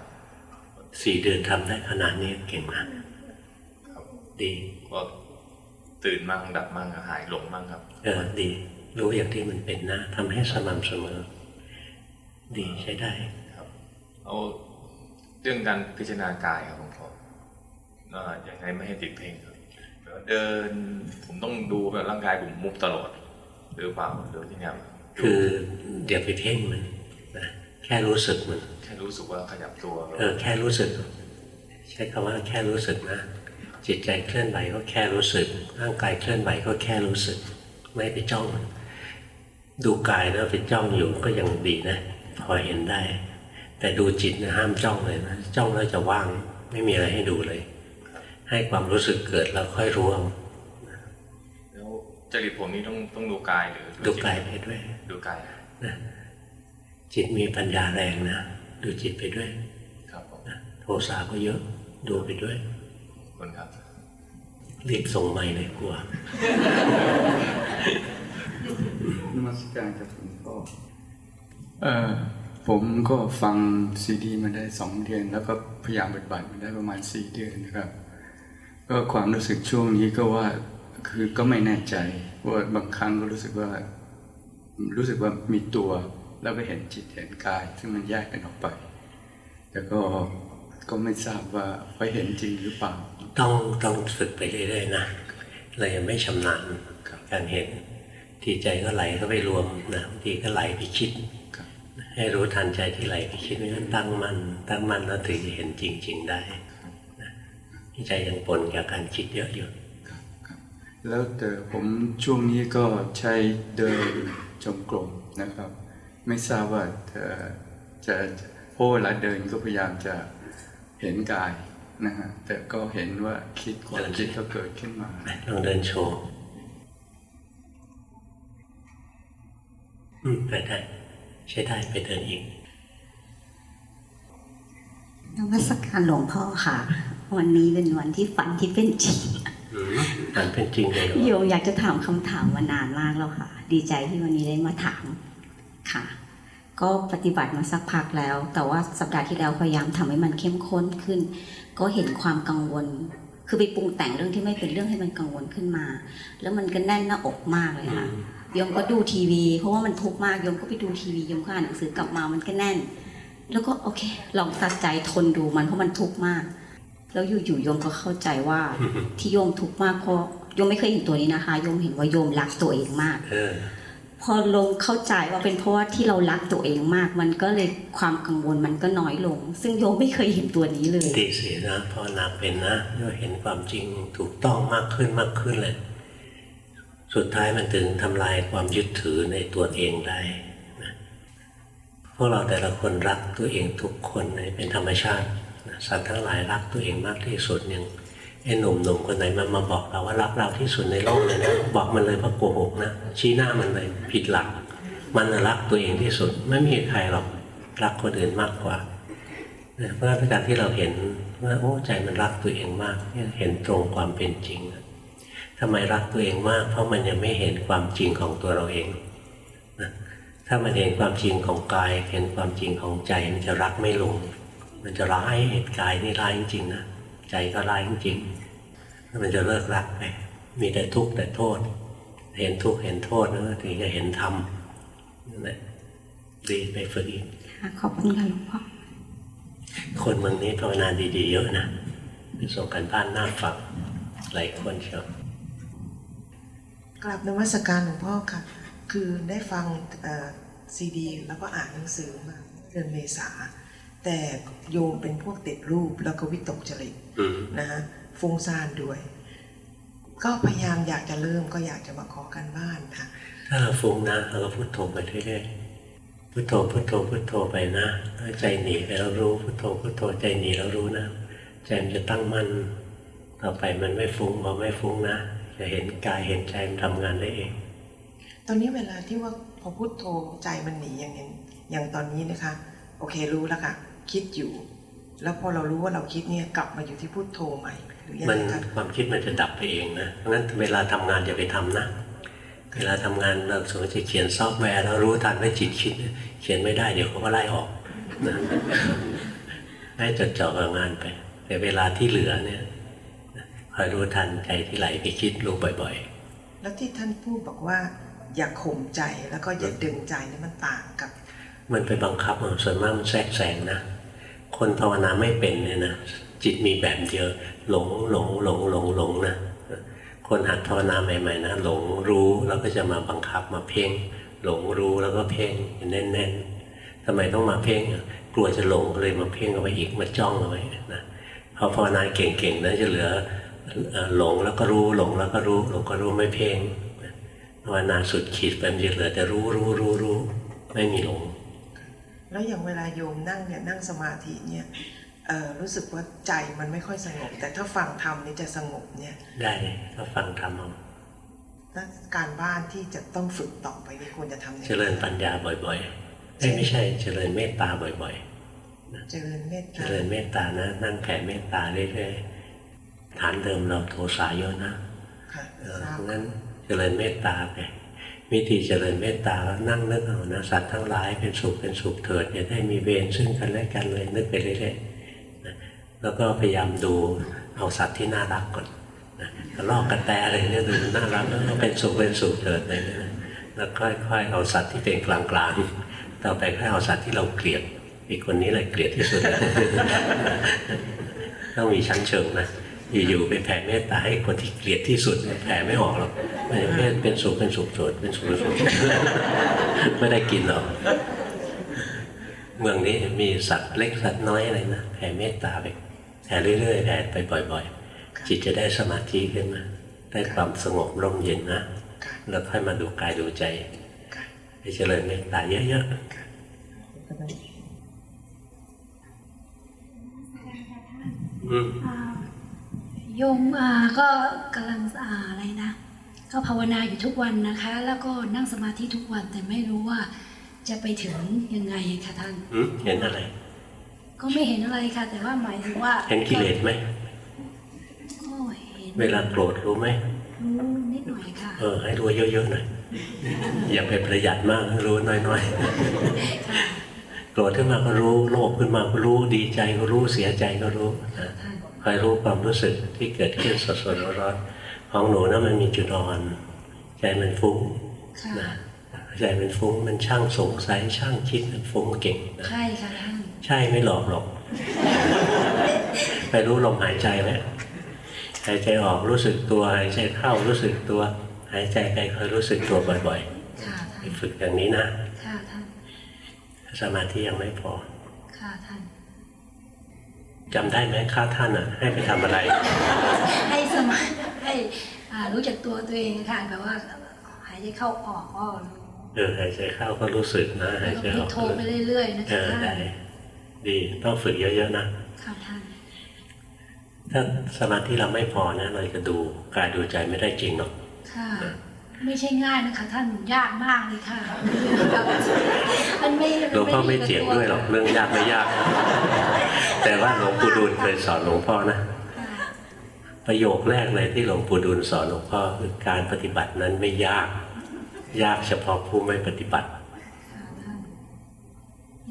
สี่เดือนทำได้ขนาดนี้เก่งมากดี
ก็ตื่นมั่งดับมั่งหายหลงมั่งครับ
เออดี รู้อย่างที่มันเป็นนะทำให้สม่ำเสมอ ดีใช้ได้
ครับเอาเรื่องการพิจารณากายครับหลวงพ่อว่ายังไงไม่ให้ติดเพ่งครับแล้วเดินผมต้องดูแบบร่างกายผมมุกตลอด หรือเปล่าหรือที่เนี่ย
คืออย่าไปเพ่งมันนะแค่รู้สึกมัน
แค่รู้สึกว่าขยับตัว
เออแค่รู้สึก ใช้คำว่าแค่รู้สึกนะจิตใจเคลื่อนไหวก็แค่รู้สึก ร่างกายเคลื่อนไหวก็แค่รู้สึก ไม่ไปจ้อง ดูกายนะไปจ้องอยู่ก็ยังดีนะ พอเห็นได้ แต่ดูจิตนะห้ามจ้องเลยนะจ้องแล้วจะว่าง ไม่มีอะไรให้ดูเลย ให้ความรู้สึกเกิดแล้วค่อยรู้เอา
แล้ว จริตผมนี่ต้องต้องดูกายหรือ
ดูกายไปด้วย
ดูกาย
นะจิตมีปัญญาแรงนะดูจิตไปด้วย
ครับผม
นะโทสะก็เยอะ ดูไปด้วย
ขอบคุณครับ
รีบส่งใหม่เลยกลัว
นมัสการกับหลวงพ่อเอ่อผมก็ฟังซีดีมาได้สองเดือน แล้วก็พยายามปฏิบัติมาได้ประมาณสี่เดือนนะครับ ก็ความรู้สึกช่วงนี้ก็ว่า คือก็ไม่แน่ใจว่าบางครั้งก็รู้สึกว่า รู้สึกว่ามีตัว แล้วก็เห็นจิตเห็นกาย ซึ่งมันแยกกันออกไป แต่ก็ก็ไม่ทราบว่าไปเห็นจริงหรือเปล่า
ต้องต้องฝึกไปเรื่อยๆนะเรายังไม่ชำนาญกับการเห็นทีใจก็ไหลเข้าไปรวมนะบางทีก็ไหลไปคิด
ครับ
ให้รู้ทันใจที่ไหลไปคิดไม่งั้นตั้งมันตั้งมันแล้วถึงจะเห็นจริง ๆ ได้นะใจยังปนกับการคิดเยอะอยู่
ครับครับ แล้วแต่ผมช่วงนี้ก็ใช้เดินจงกรมนะครับ ไม่ทราบว่าจะจะเพราะเวลาเดินก็พยายามจะเห็นกายนะฮะแต่ก็เห็นว่าคิดความคิดก็เกิดขึ้นมา
ลองเดินโชว์อืมไปได้ใช้ได้ไปเดินอีก
นมัสการหลวงพ่อค่ะ วันนี้เป็นวันที่ฝันที่เป็นจริง
อื มมันเป็นจริงเลยเหรอ
โยมอยากจะถามคำถามมานานมากแล้วค่ะ ดีใจที่วันนี้ได้มาถามค่ะ ก็ปฏิบัติมาสักพักแล้ว แต่ว่าสัปดาห์ที่แล้วพยายามทำให้มันเข้มข้นขึ้น ก็เห็นความกังวล คือไปปรุงแต่งเรื่องที่ไม่เป็นเรื่องให้มันกังวลขึ้นมา แล้วมันก็แน่นหน้าอกมากเลยค่ะโยมก็ดูทีวี เพราะว่ามันทุกข์มากโยมก็ไปดูทีวีโยมก็อ่านหนังสือกลับมามันก็แน่น แล้วก็โอเค ลองตัดใจทนดูมันเพราะมันทุกข์มาก แล้วอยู่ๆโยมก็เข้าใจว่าที่โยมทุกข์มากเพราะโยมไม่เคยเห็นตัวนี้นะคะโยมเห็นว่าโยมรักตัวเองมาก
เออ
พอลงเข้าใจว่าเป็นเพราะว่าที่เรารักตัวเองมาก มันก็เลยความกังวลมันก็น้อยลง ซึ่งโยมไม่เคยเห็นตัวนี้เลย
ดีสินะภาวนาเป็นนะก็เห็นความจริงถูกต้องมากขึ้นมากขึ้นเลยสุดท้ายมันถึงทำลายความยึดถือในตัวเองได้นะพวกเราแต่ละคนรักตัวเองทุกคนนะเป็นธรรมชาตินะ สัตว์ทั้งหลายรักตัวเองมากที่สุดอย่างไอ้หนุ่มหนุ่มคนไหนมามาบอกเราว่ารักเราที่สุดในโลกเลยนะบอกมันเลยว่าโกหกนะชี้หน้ามันเลยผิดหลัก มันรักตัวเองที่สุด ไม่มีใครหรอกรักคนอื่นมากกว่าเพราะการที่เราเห็นว่าโอ้ใจมันรักตัวเองมากเห็นตรงความเป็นจริงนะทำไมรักตัวเองมาก เพราะมันยังไม่เห็นความจริงของตัวเราเองถ้ามันเห็นความจริงของกาย เห็นความจริงของใจมันจะรักไม่ลง มันจะร้ายเห็นกายนี่ร้ายจริงๆนะใจก็ร้ายจริงๆแล้วมันจะเลิกรักไปมีแต่ทุกข์แต่โทษ เห็นทุกข์เห็นโทษนะถึงจะเห็นธรรมนั่นแหละดีไปฝึกอีก
ค่ะขอบคุณค่ะหลวงพ่อ
คนเมืองนี้ภาวนาดีๆเยอะนะเป็นส่งกันบ้านน่าฟังหลายคนเชียว
กราบนมัสการหลวงพ่อค่ะ คือได้ฟังซีดี แล้วก็อ่านหนังสือมาเดือนเมษา แต่โยมเป็นพวกติดรูปแล้วก็วิตกจริต
อืม
นะฮะฟุ้งซ่านด้วย ก็พยายามอยากจะเริ่มก็อยากจะมาขอกันบ้านค่ะ
ถ้าเราฟุ้งนะเราก็พุโทโธไปเรื่อยๆพุโทโธพุโทโธพุโทโธไปนะถ้าใจหนีไปแล้วรู้พุโทโธพุโทโธใจหนีแล้วรู้นะใจมันจะตั้งมั่นต่อไปมันไม่ฟุ้งพอไม่ฟุ้งนะจะเห็นกายเห็นใจมันทำงานได้เอง
ตอนนี้เวลาที่ว่าพอพุโทโธใจมันหนีอย่างอย่างอย่างตอนนี้นะคะ โอเครู้แล้วค่ะ คิดอยู่ แล้วพอเรารู้ว่าเราคิดเนี่ยกลับมาอยู่ที่พุโทโธใหม่หรือยัง
มัน
ไงคะ
ความคิดมันจะดับไปเองนะเพราะงั้นเวลาทำงานอย่าไปทำนะ เวลาทำงานเราสมมติจะเขียนซอฟต์แวร์เรารู้ทันว่าจิตคิด เขียนไม่ได้เดี๋ยวเขาก็ไล่ออกนะให้จดจ่อกับงานไป แต่เวลาที่เหลือเนี่ยคอยรู้ทันใจที่ไหลไปคิดรู้บ่อย
แล้วที่ท่านพูดบอกว่า อย่าข่มใจแล้วก็อย่าดึงใจนี่มันต่างกับ
ๆมันไปบังคับอะส่วนมากมันแทรกแซงนะ คนภาวนาไม่เป็นเนี่ยนะจิตมีแบบเดียวหลงหลงหลงหลงหลงนะคนหัดภาวนาใหม่ๆนะหลงรู้แล้วก็จะมาบังคับมาเพ่งหลงรู้แล้วก็เพ่งแน่นๆทำไมต้องมาเพ่งกลัวจะหลงก็เลยมาเพ่งเอาไว้อีกมาจ้องเอาไว้นะพอภาวนาเก่งๆนะจะเหลือหลงแล้วก็รู้หลงแล้วก็รู้หลงก็รู้ไม่เพ่งภาวนาสุดขีดไปมันจะเหลือแต่รู้รู้รู้รู้ไม่มีหลง
แล้วอย่างเวลาโยมนั่งเนี่ยนั่งสมาธิเนี่ยเอ่อรู้สึกว่าใจมันไม่ค่อยสงบ แต่ถ้าฟังธรรมนี่จะสงบเนี่ย
ได้ก็ฟังธรรมเอา
แล้วการบ้านที่จะต้องฝึกต่อไปนี่ควรจะทำยังไง
เจริญปัญญาบ่อยๆเอ้ยไม่ใช่เจริญเมตตาบ่อย
เจริญเมต
ๆเจ
ตา
ริญเมตตานะ นั่งแผ่เมตตาเรื่อยๆฐานเดิมเราโทสะเยอะนะ
ค่ะ
เออ
ทรา
เพ
บ
ราะงั้นเจริญเมตตาไป วิธีเจริญเมตตาแล้วนั่งนึกเอานะสัตว์ทั้งหลายเป็นสุขเป็นสุขเถิดอย่าได้มีเวรซึ่งกันและกันเลยนึกไปเรื่อยๆแล้วก็พยายามดูเอาสัตว์ที่น่ารักก่อนนะกระลอกกระแตอะไรเนี่ยดูน่ารักแล้วก็เป็นสุขเป็นสุขเถิดอะไรเนี่ยแล้วค่อยๆเอาสัตว์ที่เป็นกลางๆต่อไปค่อยเอาสัตว์ที่เราเกลียดอีกคนนี้เลยเกลียดที่สุดต้องมีชั้นเชิงนะ อยู่ๆไปแผ่เมตตาให้คนที่เกลียดที่สุดเนี่ยแผ่ไม่ออกหรอกมันจะเป็นเป็นสุขเป็นสุขโสดเป็นสุขเป็นสุขไม่ได้กินหรอกเมืองนี้มีสัตว์เล็กสัตว์น้อยอะไรนะแผ่เมตตาไปแผ่เรื่อยๆแผ่ไปบ่อย ๆ จิตจะได้สมาธิขึ้นมาได้ความสงบร่มเย็นนะ
ค่ะ
แล้วค่อยมาดูกายดูใจ
ค่ะ
ไปเจริญเมตตาเยอะๆอืม
อ่า โยมอ่าก็กำลังอ่าอะไรนะ ก็ภาวนาอยู่ทุกวันนะคะ แล้วก็นั่งสมาธิทุกวันแต่ไม่รู้ว่าจะไปถึงยังไงค่ะท่าน
อืมเห็นอะไร
ก็ไม่เห็นอะไรค่ะ แต่ว่าหมายถึงว่า
เห็นกิเลสไหมเวลาโกรธรู้ไหม
รู้นิดหน่อยค่ะ
เออให้รู้เยอะๆหน่อยอย่าไปประหยัดมากรู้น้อยๆโกรธขึ้นมาก็รู้โลภขึ้นมาก็รู้ดีใจก็รู้เสียใจก็รู้นะ คอยรู้ความรู้สึกที่เกิดขึ้นสดๆร้อนๆของหนูนะมันมีจุดอ่อน ใจมันฟุ้ง
ค่ะ
นะใจมันฟุ้งมันช่างสงสัยช่างคิดมันฟุ้งเก่งนะ
ใช่ค่ะท่าน
ใช่ไม่หลอกหรอก ไปรู้ลมหายใจไหมหายใจออกรู้สึกตัวหายใจเข้ารู้สึกตัว หายใจไปคอยรู้สึกตัวบ่อย
ค่ะ
ๆ
ท่า
ไป
น
ฝึกอย่างนี้นะ
ค่ะท่าน
สมาธิยังไม่พอ
ค่ะท่าน
จำได้ไหมค่าท่านอะ ให้ไปทำอะไร
ให้สมาให้อ่ารู้จักตัวตัวเองค่ะแบบว่าหายใจเข้าออกก็รู้
เออหายใจเข้าก็รู้สึกนะ
แล้
หา
วยก็
ใจ
พลิ
อกอก
โทรไปเรื่อยๆนะ
เอ
คะ
อ
ท่าน
ได้ดีต้องฝึกเยอะๆนะ
ค่ะท่าน
ถ้าสมาธิเราไม่พอนะเราจะดูกายดูใจไม่ได้จริงหรอก
ค่ะไม่ใช่ง่ายนะคะท่านยากมากเลยค่ะมันไม่
หลวงพ่อไม่เถียงด้วยหรอกเรื่องยากไม่ยาก แต่ว่าหลวงปู่ดูลเคยสอนหลวงพ่อนะประโยคแรกเลยที่หลวงปู่ดูลสอนหลวงพ่อคือการปฏิบัตินั้นไม่ยาก ยากเฉพาะผู้ไม่ปฏิบัติ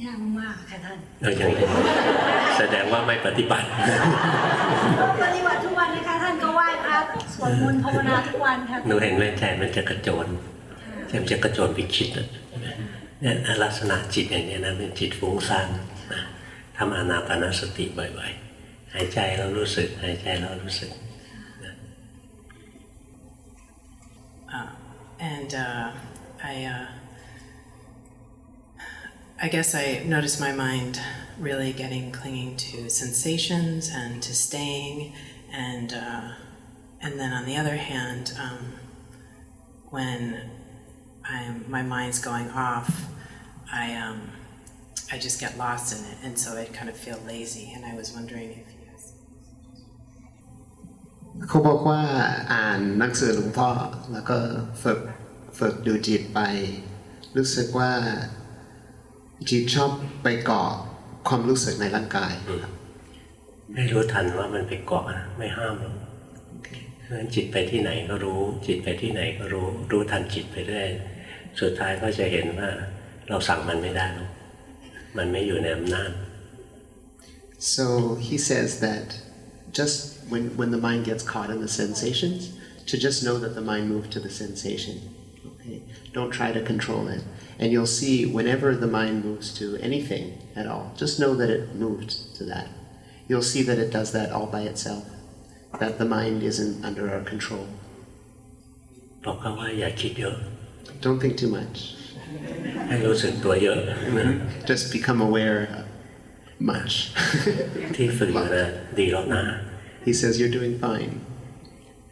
ยากมากๆค่ะท่าน
เอออย่างนี้แสดงว่าไม่ปฏิบัติ
ปฏิบัติทุกวันนะคะท่านก็ไหว้พระสวดมนต์ภาวนาทุกวันค่ะ
หนูเห็นไหมใจมันจะกระโจนใจมันจะกระโจนไปคิดอะเนี่ยลักษณะจิตอย่างเนี้ยนะเป็นจิตฟุ้งซ่านนะ ทำอานาปานสติบ่อยๆ หายใจเรารู้สึก หายใจเรารู้สึก
Uh, and uh, I, uh, I guess I noticed my mind really getting clinging to sensations and to staying, and uh, and then on the other hand, um, when I'm, my mind's going off, I um, I just get lost in it, and so I kind of feel lazy. And I was wondering if you guys
เขาบอกว่าอ่านหนังสือหลวงพ่อแล้วก็ฝึกฝึกดูจิตไป รู้สึกว่าจิตชอบไปเกาะความรู้สึกในร่างกาย
ให้รู้ทันว่ามันไปเกาะนะไม่ห้ามหรอกเพราะฉะนั้นจิตไปที่ไหนก็รู้ จิตไปที่ไหนก็รู้ รู้ทันจิตไปเรื่อยสุดท้ายก็จะเห็นว่าเราสั่งมันไม่ได้หรอก มันไม่อยู่ในอำนาจ
so he says that just when when the mind gets caught in the sensations to just know that the mind moved to the sensation okay don't try to control it and you'll see whenever the mind moves to anything at all just know that it moved to that you'll see that it does that all by itself that the mind isn't under our control
บอกเขาว่าอย่าคิดเยอะ
don't think too much
ให้รู้สึกตัวเยอะ
just become aware much
ที่ฝึกอยู่นะดีแล้วนะ
he says you're doing fine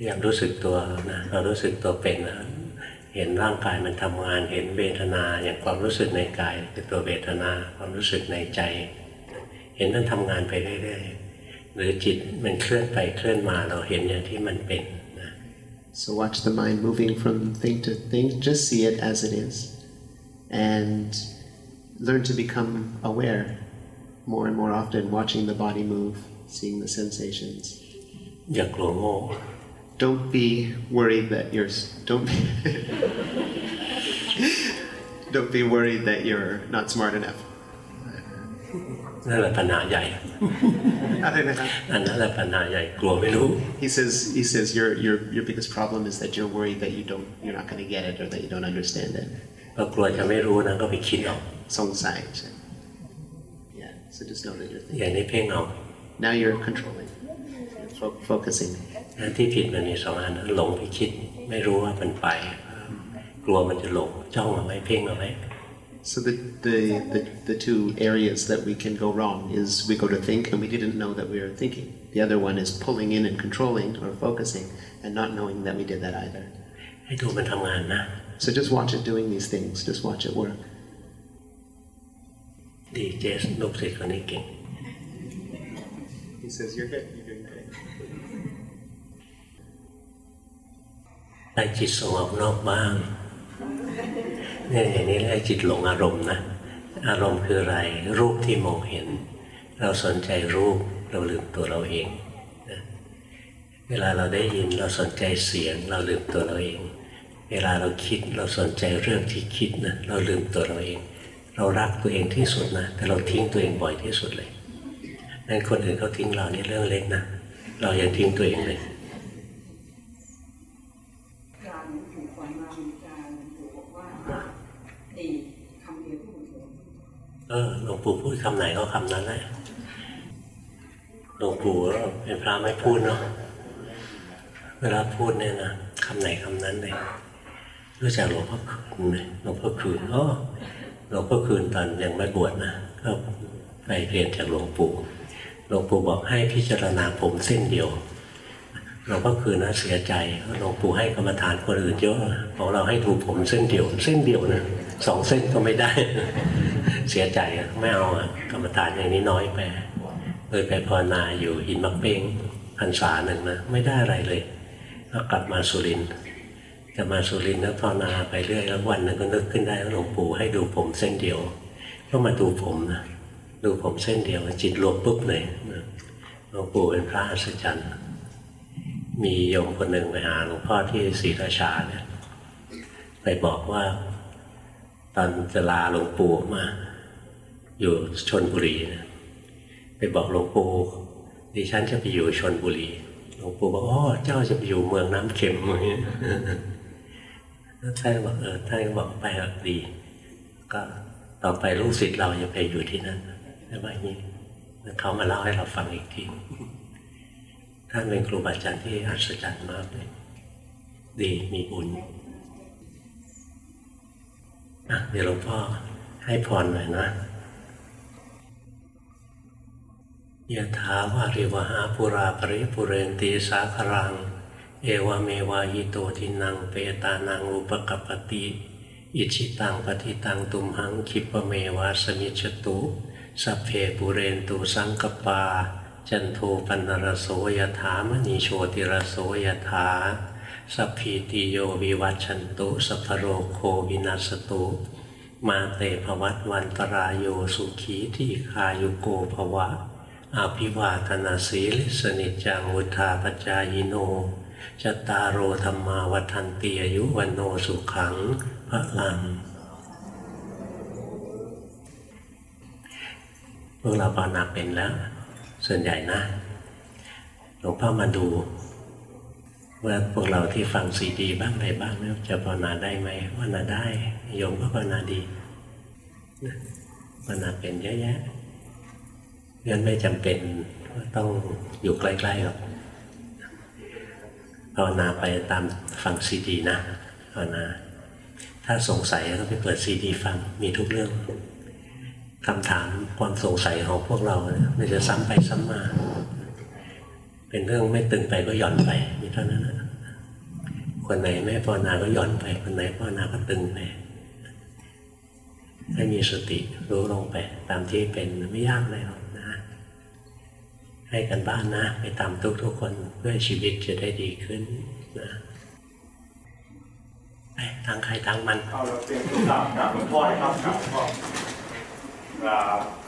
อยากรู้สึกตัวนะเรารู้สึกตัวเป็นนะเห็นร่างกายมันทำงาน เห็นเวทนาอย่างความรู้สึกในกายคือตัวเวทนาความรู้สึกในใจ เห็นมันทำงานไปเรื่อยๆหรือจิตมันเคลื่อนไปเคลื่อนมาเราเห็นอย่างที่มันเป็นนะ
So watch the mind moving from thing to thing, just see it as it is. And learn to become aware more and more often, watching the body move, seeing the sensations.
อย่ากลัวโง่
Don't be worried that you're s- don't be, don't be worried that you're not smart enough.
นั่นแหละปัญหาใหญ่ อันนั้นแหละปัญหาใหญ่กลัวไม่รู้
He says he says your your your biggest problem is that you're worried that you don't you're not going to get it or that you don't understand it.
พอกลัวจะไม่รู้นะก็ไปคิดเอา
Songsai. Yeah. So just know that you're
อย่างนี้เพ่งเอา
Now you're controlling, fo- focusing.
นะที่ผิดมันมีสองอันนะหลงไปคิด ไม่รู้ว่ามันไป กลัวมันจะหลงจ้องเอาไว้เพ่งเอาไว้
So the, the, the, the two areas that we can go wrong is we go to think and we didn't know that we were thinking. The other one is pulling in and controlling or focusing and not knowing that we did that either.
ให้ดูมันทำงานนะ
So just watch it doing these things. Just watch it work.
ดีเจสลูกศิษย์คนนี้เก่ง
He says you're good. You're doing great.
ได้จิตส่งออกนอกบ้างเนี่ยอย่างนี้เรียกจิตหลงอารมณ์นะ อารมณ์คืออะไร รูปที่มองเห็น เราสนใจรูปเราลืมตัวเราเองนะเวลาเราได้ยินเราสนใจเสียง เราลืมตัวเราเอง เวลาเราคิดเราสนใจเรื่องที่คิดนะเราลืมตัวเราเอง เรารักตัวเองที่สุดนะแต่เราทิ้งตัวเองบ่อยที่สุดเลยนั่นคนอื่นเขาทิ้งเรานี่เรื่องเล็กนะเรายังทิ้งตัวเองเลย
การถูกฝันมามีการถูกบอกว่าไอ้คำเดียวที่ผมเห็น
เออหลวงปู่พูดคำไหนก็คำนั้นแหละหลวงปู่ก็เป็นพระไม่พูดเนาะเวลาพูดเนี่ยนะคำไหนคำนั้นเลย รู้จักหลวงพ่อคืนไหมหลวงพ่อคืนอ๋อหลวงพ่อคืนตอนยังไม่บวชนะก็ไปเรียนจากหลวงปู่หลวงปู่บอกให้พิจารณาผมเส้นเดียวหลวงพ่อคืนนะเสียใจเพราะหลวงปู่ให้กรรมฐานคนอื่นเยอะของเราให้ดูกผมเส้นเดียว เส้นเดียวนะสองเส้นก็ไม่ได้ เสียใจไม่เอาอะกรรมฐานอย่างนี้น้อยไปเลยไปภาวนาอยู่หินมักเป้งพรรษาหนึ่งนะไม่ได้อะไรเลยก็กลับมาสุรินทร์ กลับมาสุรินทร์แล้วภาวนาไปเรื่อยแล้ววันหนึ่งก็นึกขึ้นได้ว่าหลวงปู่ให้ดูผมเส้นเดียว ก็มาดูผมนะดูผมเส้นเดียวจิตรวมปุ๊บเลยหลวงปู่เป็นพระอัศจรรย์มีโยมคนหนึ่งไปหาหลวงพ่อที่ศรีราชาเนี่ยไปบอกว่า ตอนจะลาหลวงปู่มา อยู่ชนบุรีนะไปบอกหลวงปู่ดิฉันจะไปอยู่ชนบุรีหลวงปู่บอกอ๋อเจ้าจะไปอยู่เมืองน้ำเค็มอย่างนี้แล้ว ท่านบอกเออท่านก็บอกไปดี ก็ต่อไปลูกศิษย์เราจะไปอยู่ที่นั่นแล้วว่าอย่างนี้เขามาเล่าให้เราฟังอีกทีท่านเป็นครูบาอาจารย์ที่อัศจรรย์มากเลยดีมีบุญอะเดี๋ยวหลวงพ่อให้พรหน่อยนะยะถาวาริวหาปุราปริปุเรนตีสาครัง เอวเมวายโตทินังเปตานังอุปกปปติอิจฉิตังปัตถิตังตุมหัง ขิปปะเมวะ สะมิชฌะตุสัพเพปูเรนตุสังกัปปา จันโทปัณณะระโส ยะถา มะณิ โชติระโส ยะถาสัพพีติโยวิวัชชันตุสัพพะโรโควินัสสะตุ มาเต ภะวัตวันตะราโยสุขีทีฆายุโก ภะวะ อะภิวาทะนะสีลิสสะ นิจจังวุฑฒาปะจายิโน จตารโอธรรมาวัฏันตีอายุวันโนสุขังพระลังพวกเราภาวนาเป็นแล้ว ส่วนใหญ่นะหลวงพ่อมาดู ว่าพวกเราที่ฟังซีดีบ้างอะไรบ้างเนี่ยจะภาวนาได้ไหมภาวนาได้โยมก็ภาวนาดีภาวนาเป็นเยอะแยะงั้นไม่จำเป็นว่าต้องอยู่ใกล้ๆหรอก ภาวนาไปตามฟังซีดีนะภาวนาถ้าสงสัยก็ไปเปิดซีดีฟังมีทุกเรื่องคำถามความสงสัยของพวกเราเนี่ยจะซ้ำไปซ้ำมา เป็นเรื่องไม่ตึงไปก็หย่อนไปมีเท่านั้นนะคนไหนไม่ภาวนาก็หย่อนไป คนไหนภาวนาก็ตึงไปให้มีสติรู้ลงไป ตามที่เป็นไม่ยากเลยหรอก ให้กันบ้านนะ ไปตามทุกๆคนเพื่อชีวิตจะได้ดีขึ้นนะไปทางใครทางมัน
เอาเราเตรียมตัวกลับกับหลวงพ่อให้ครับครับหลวงพ่อครับ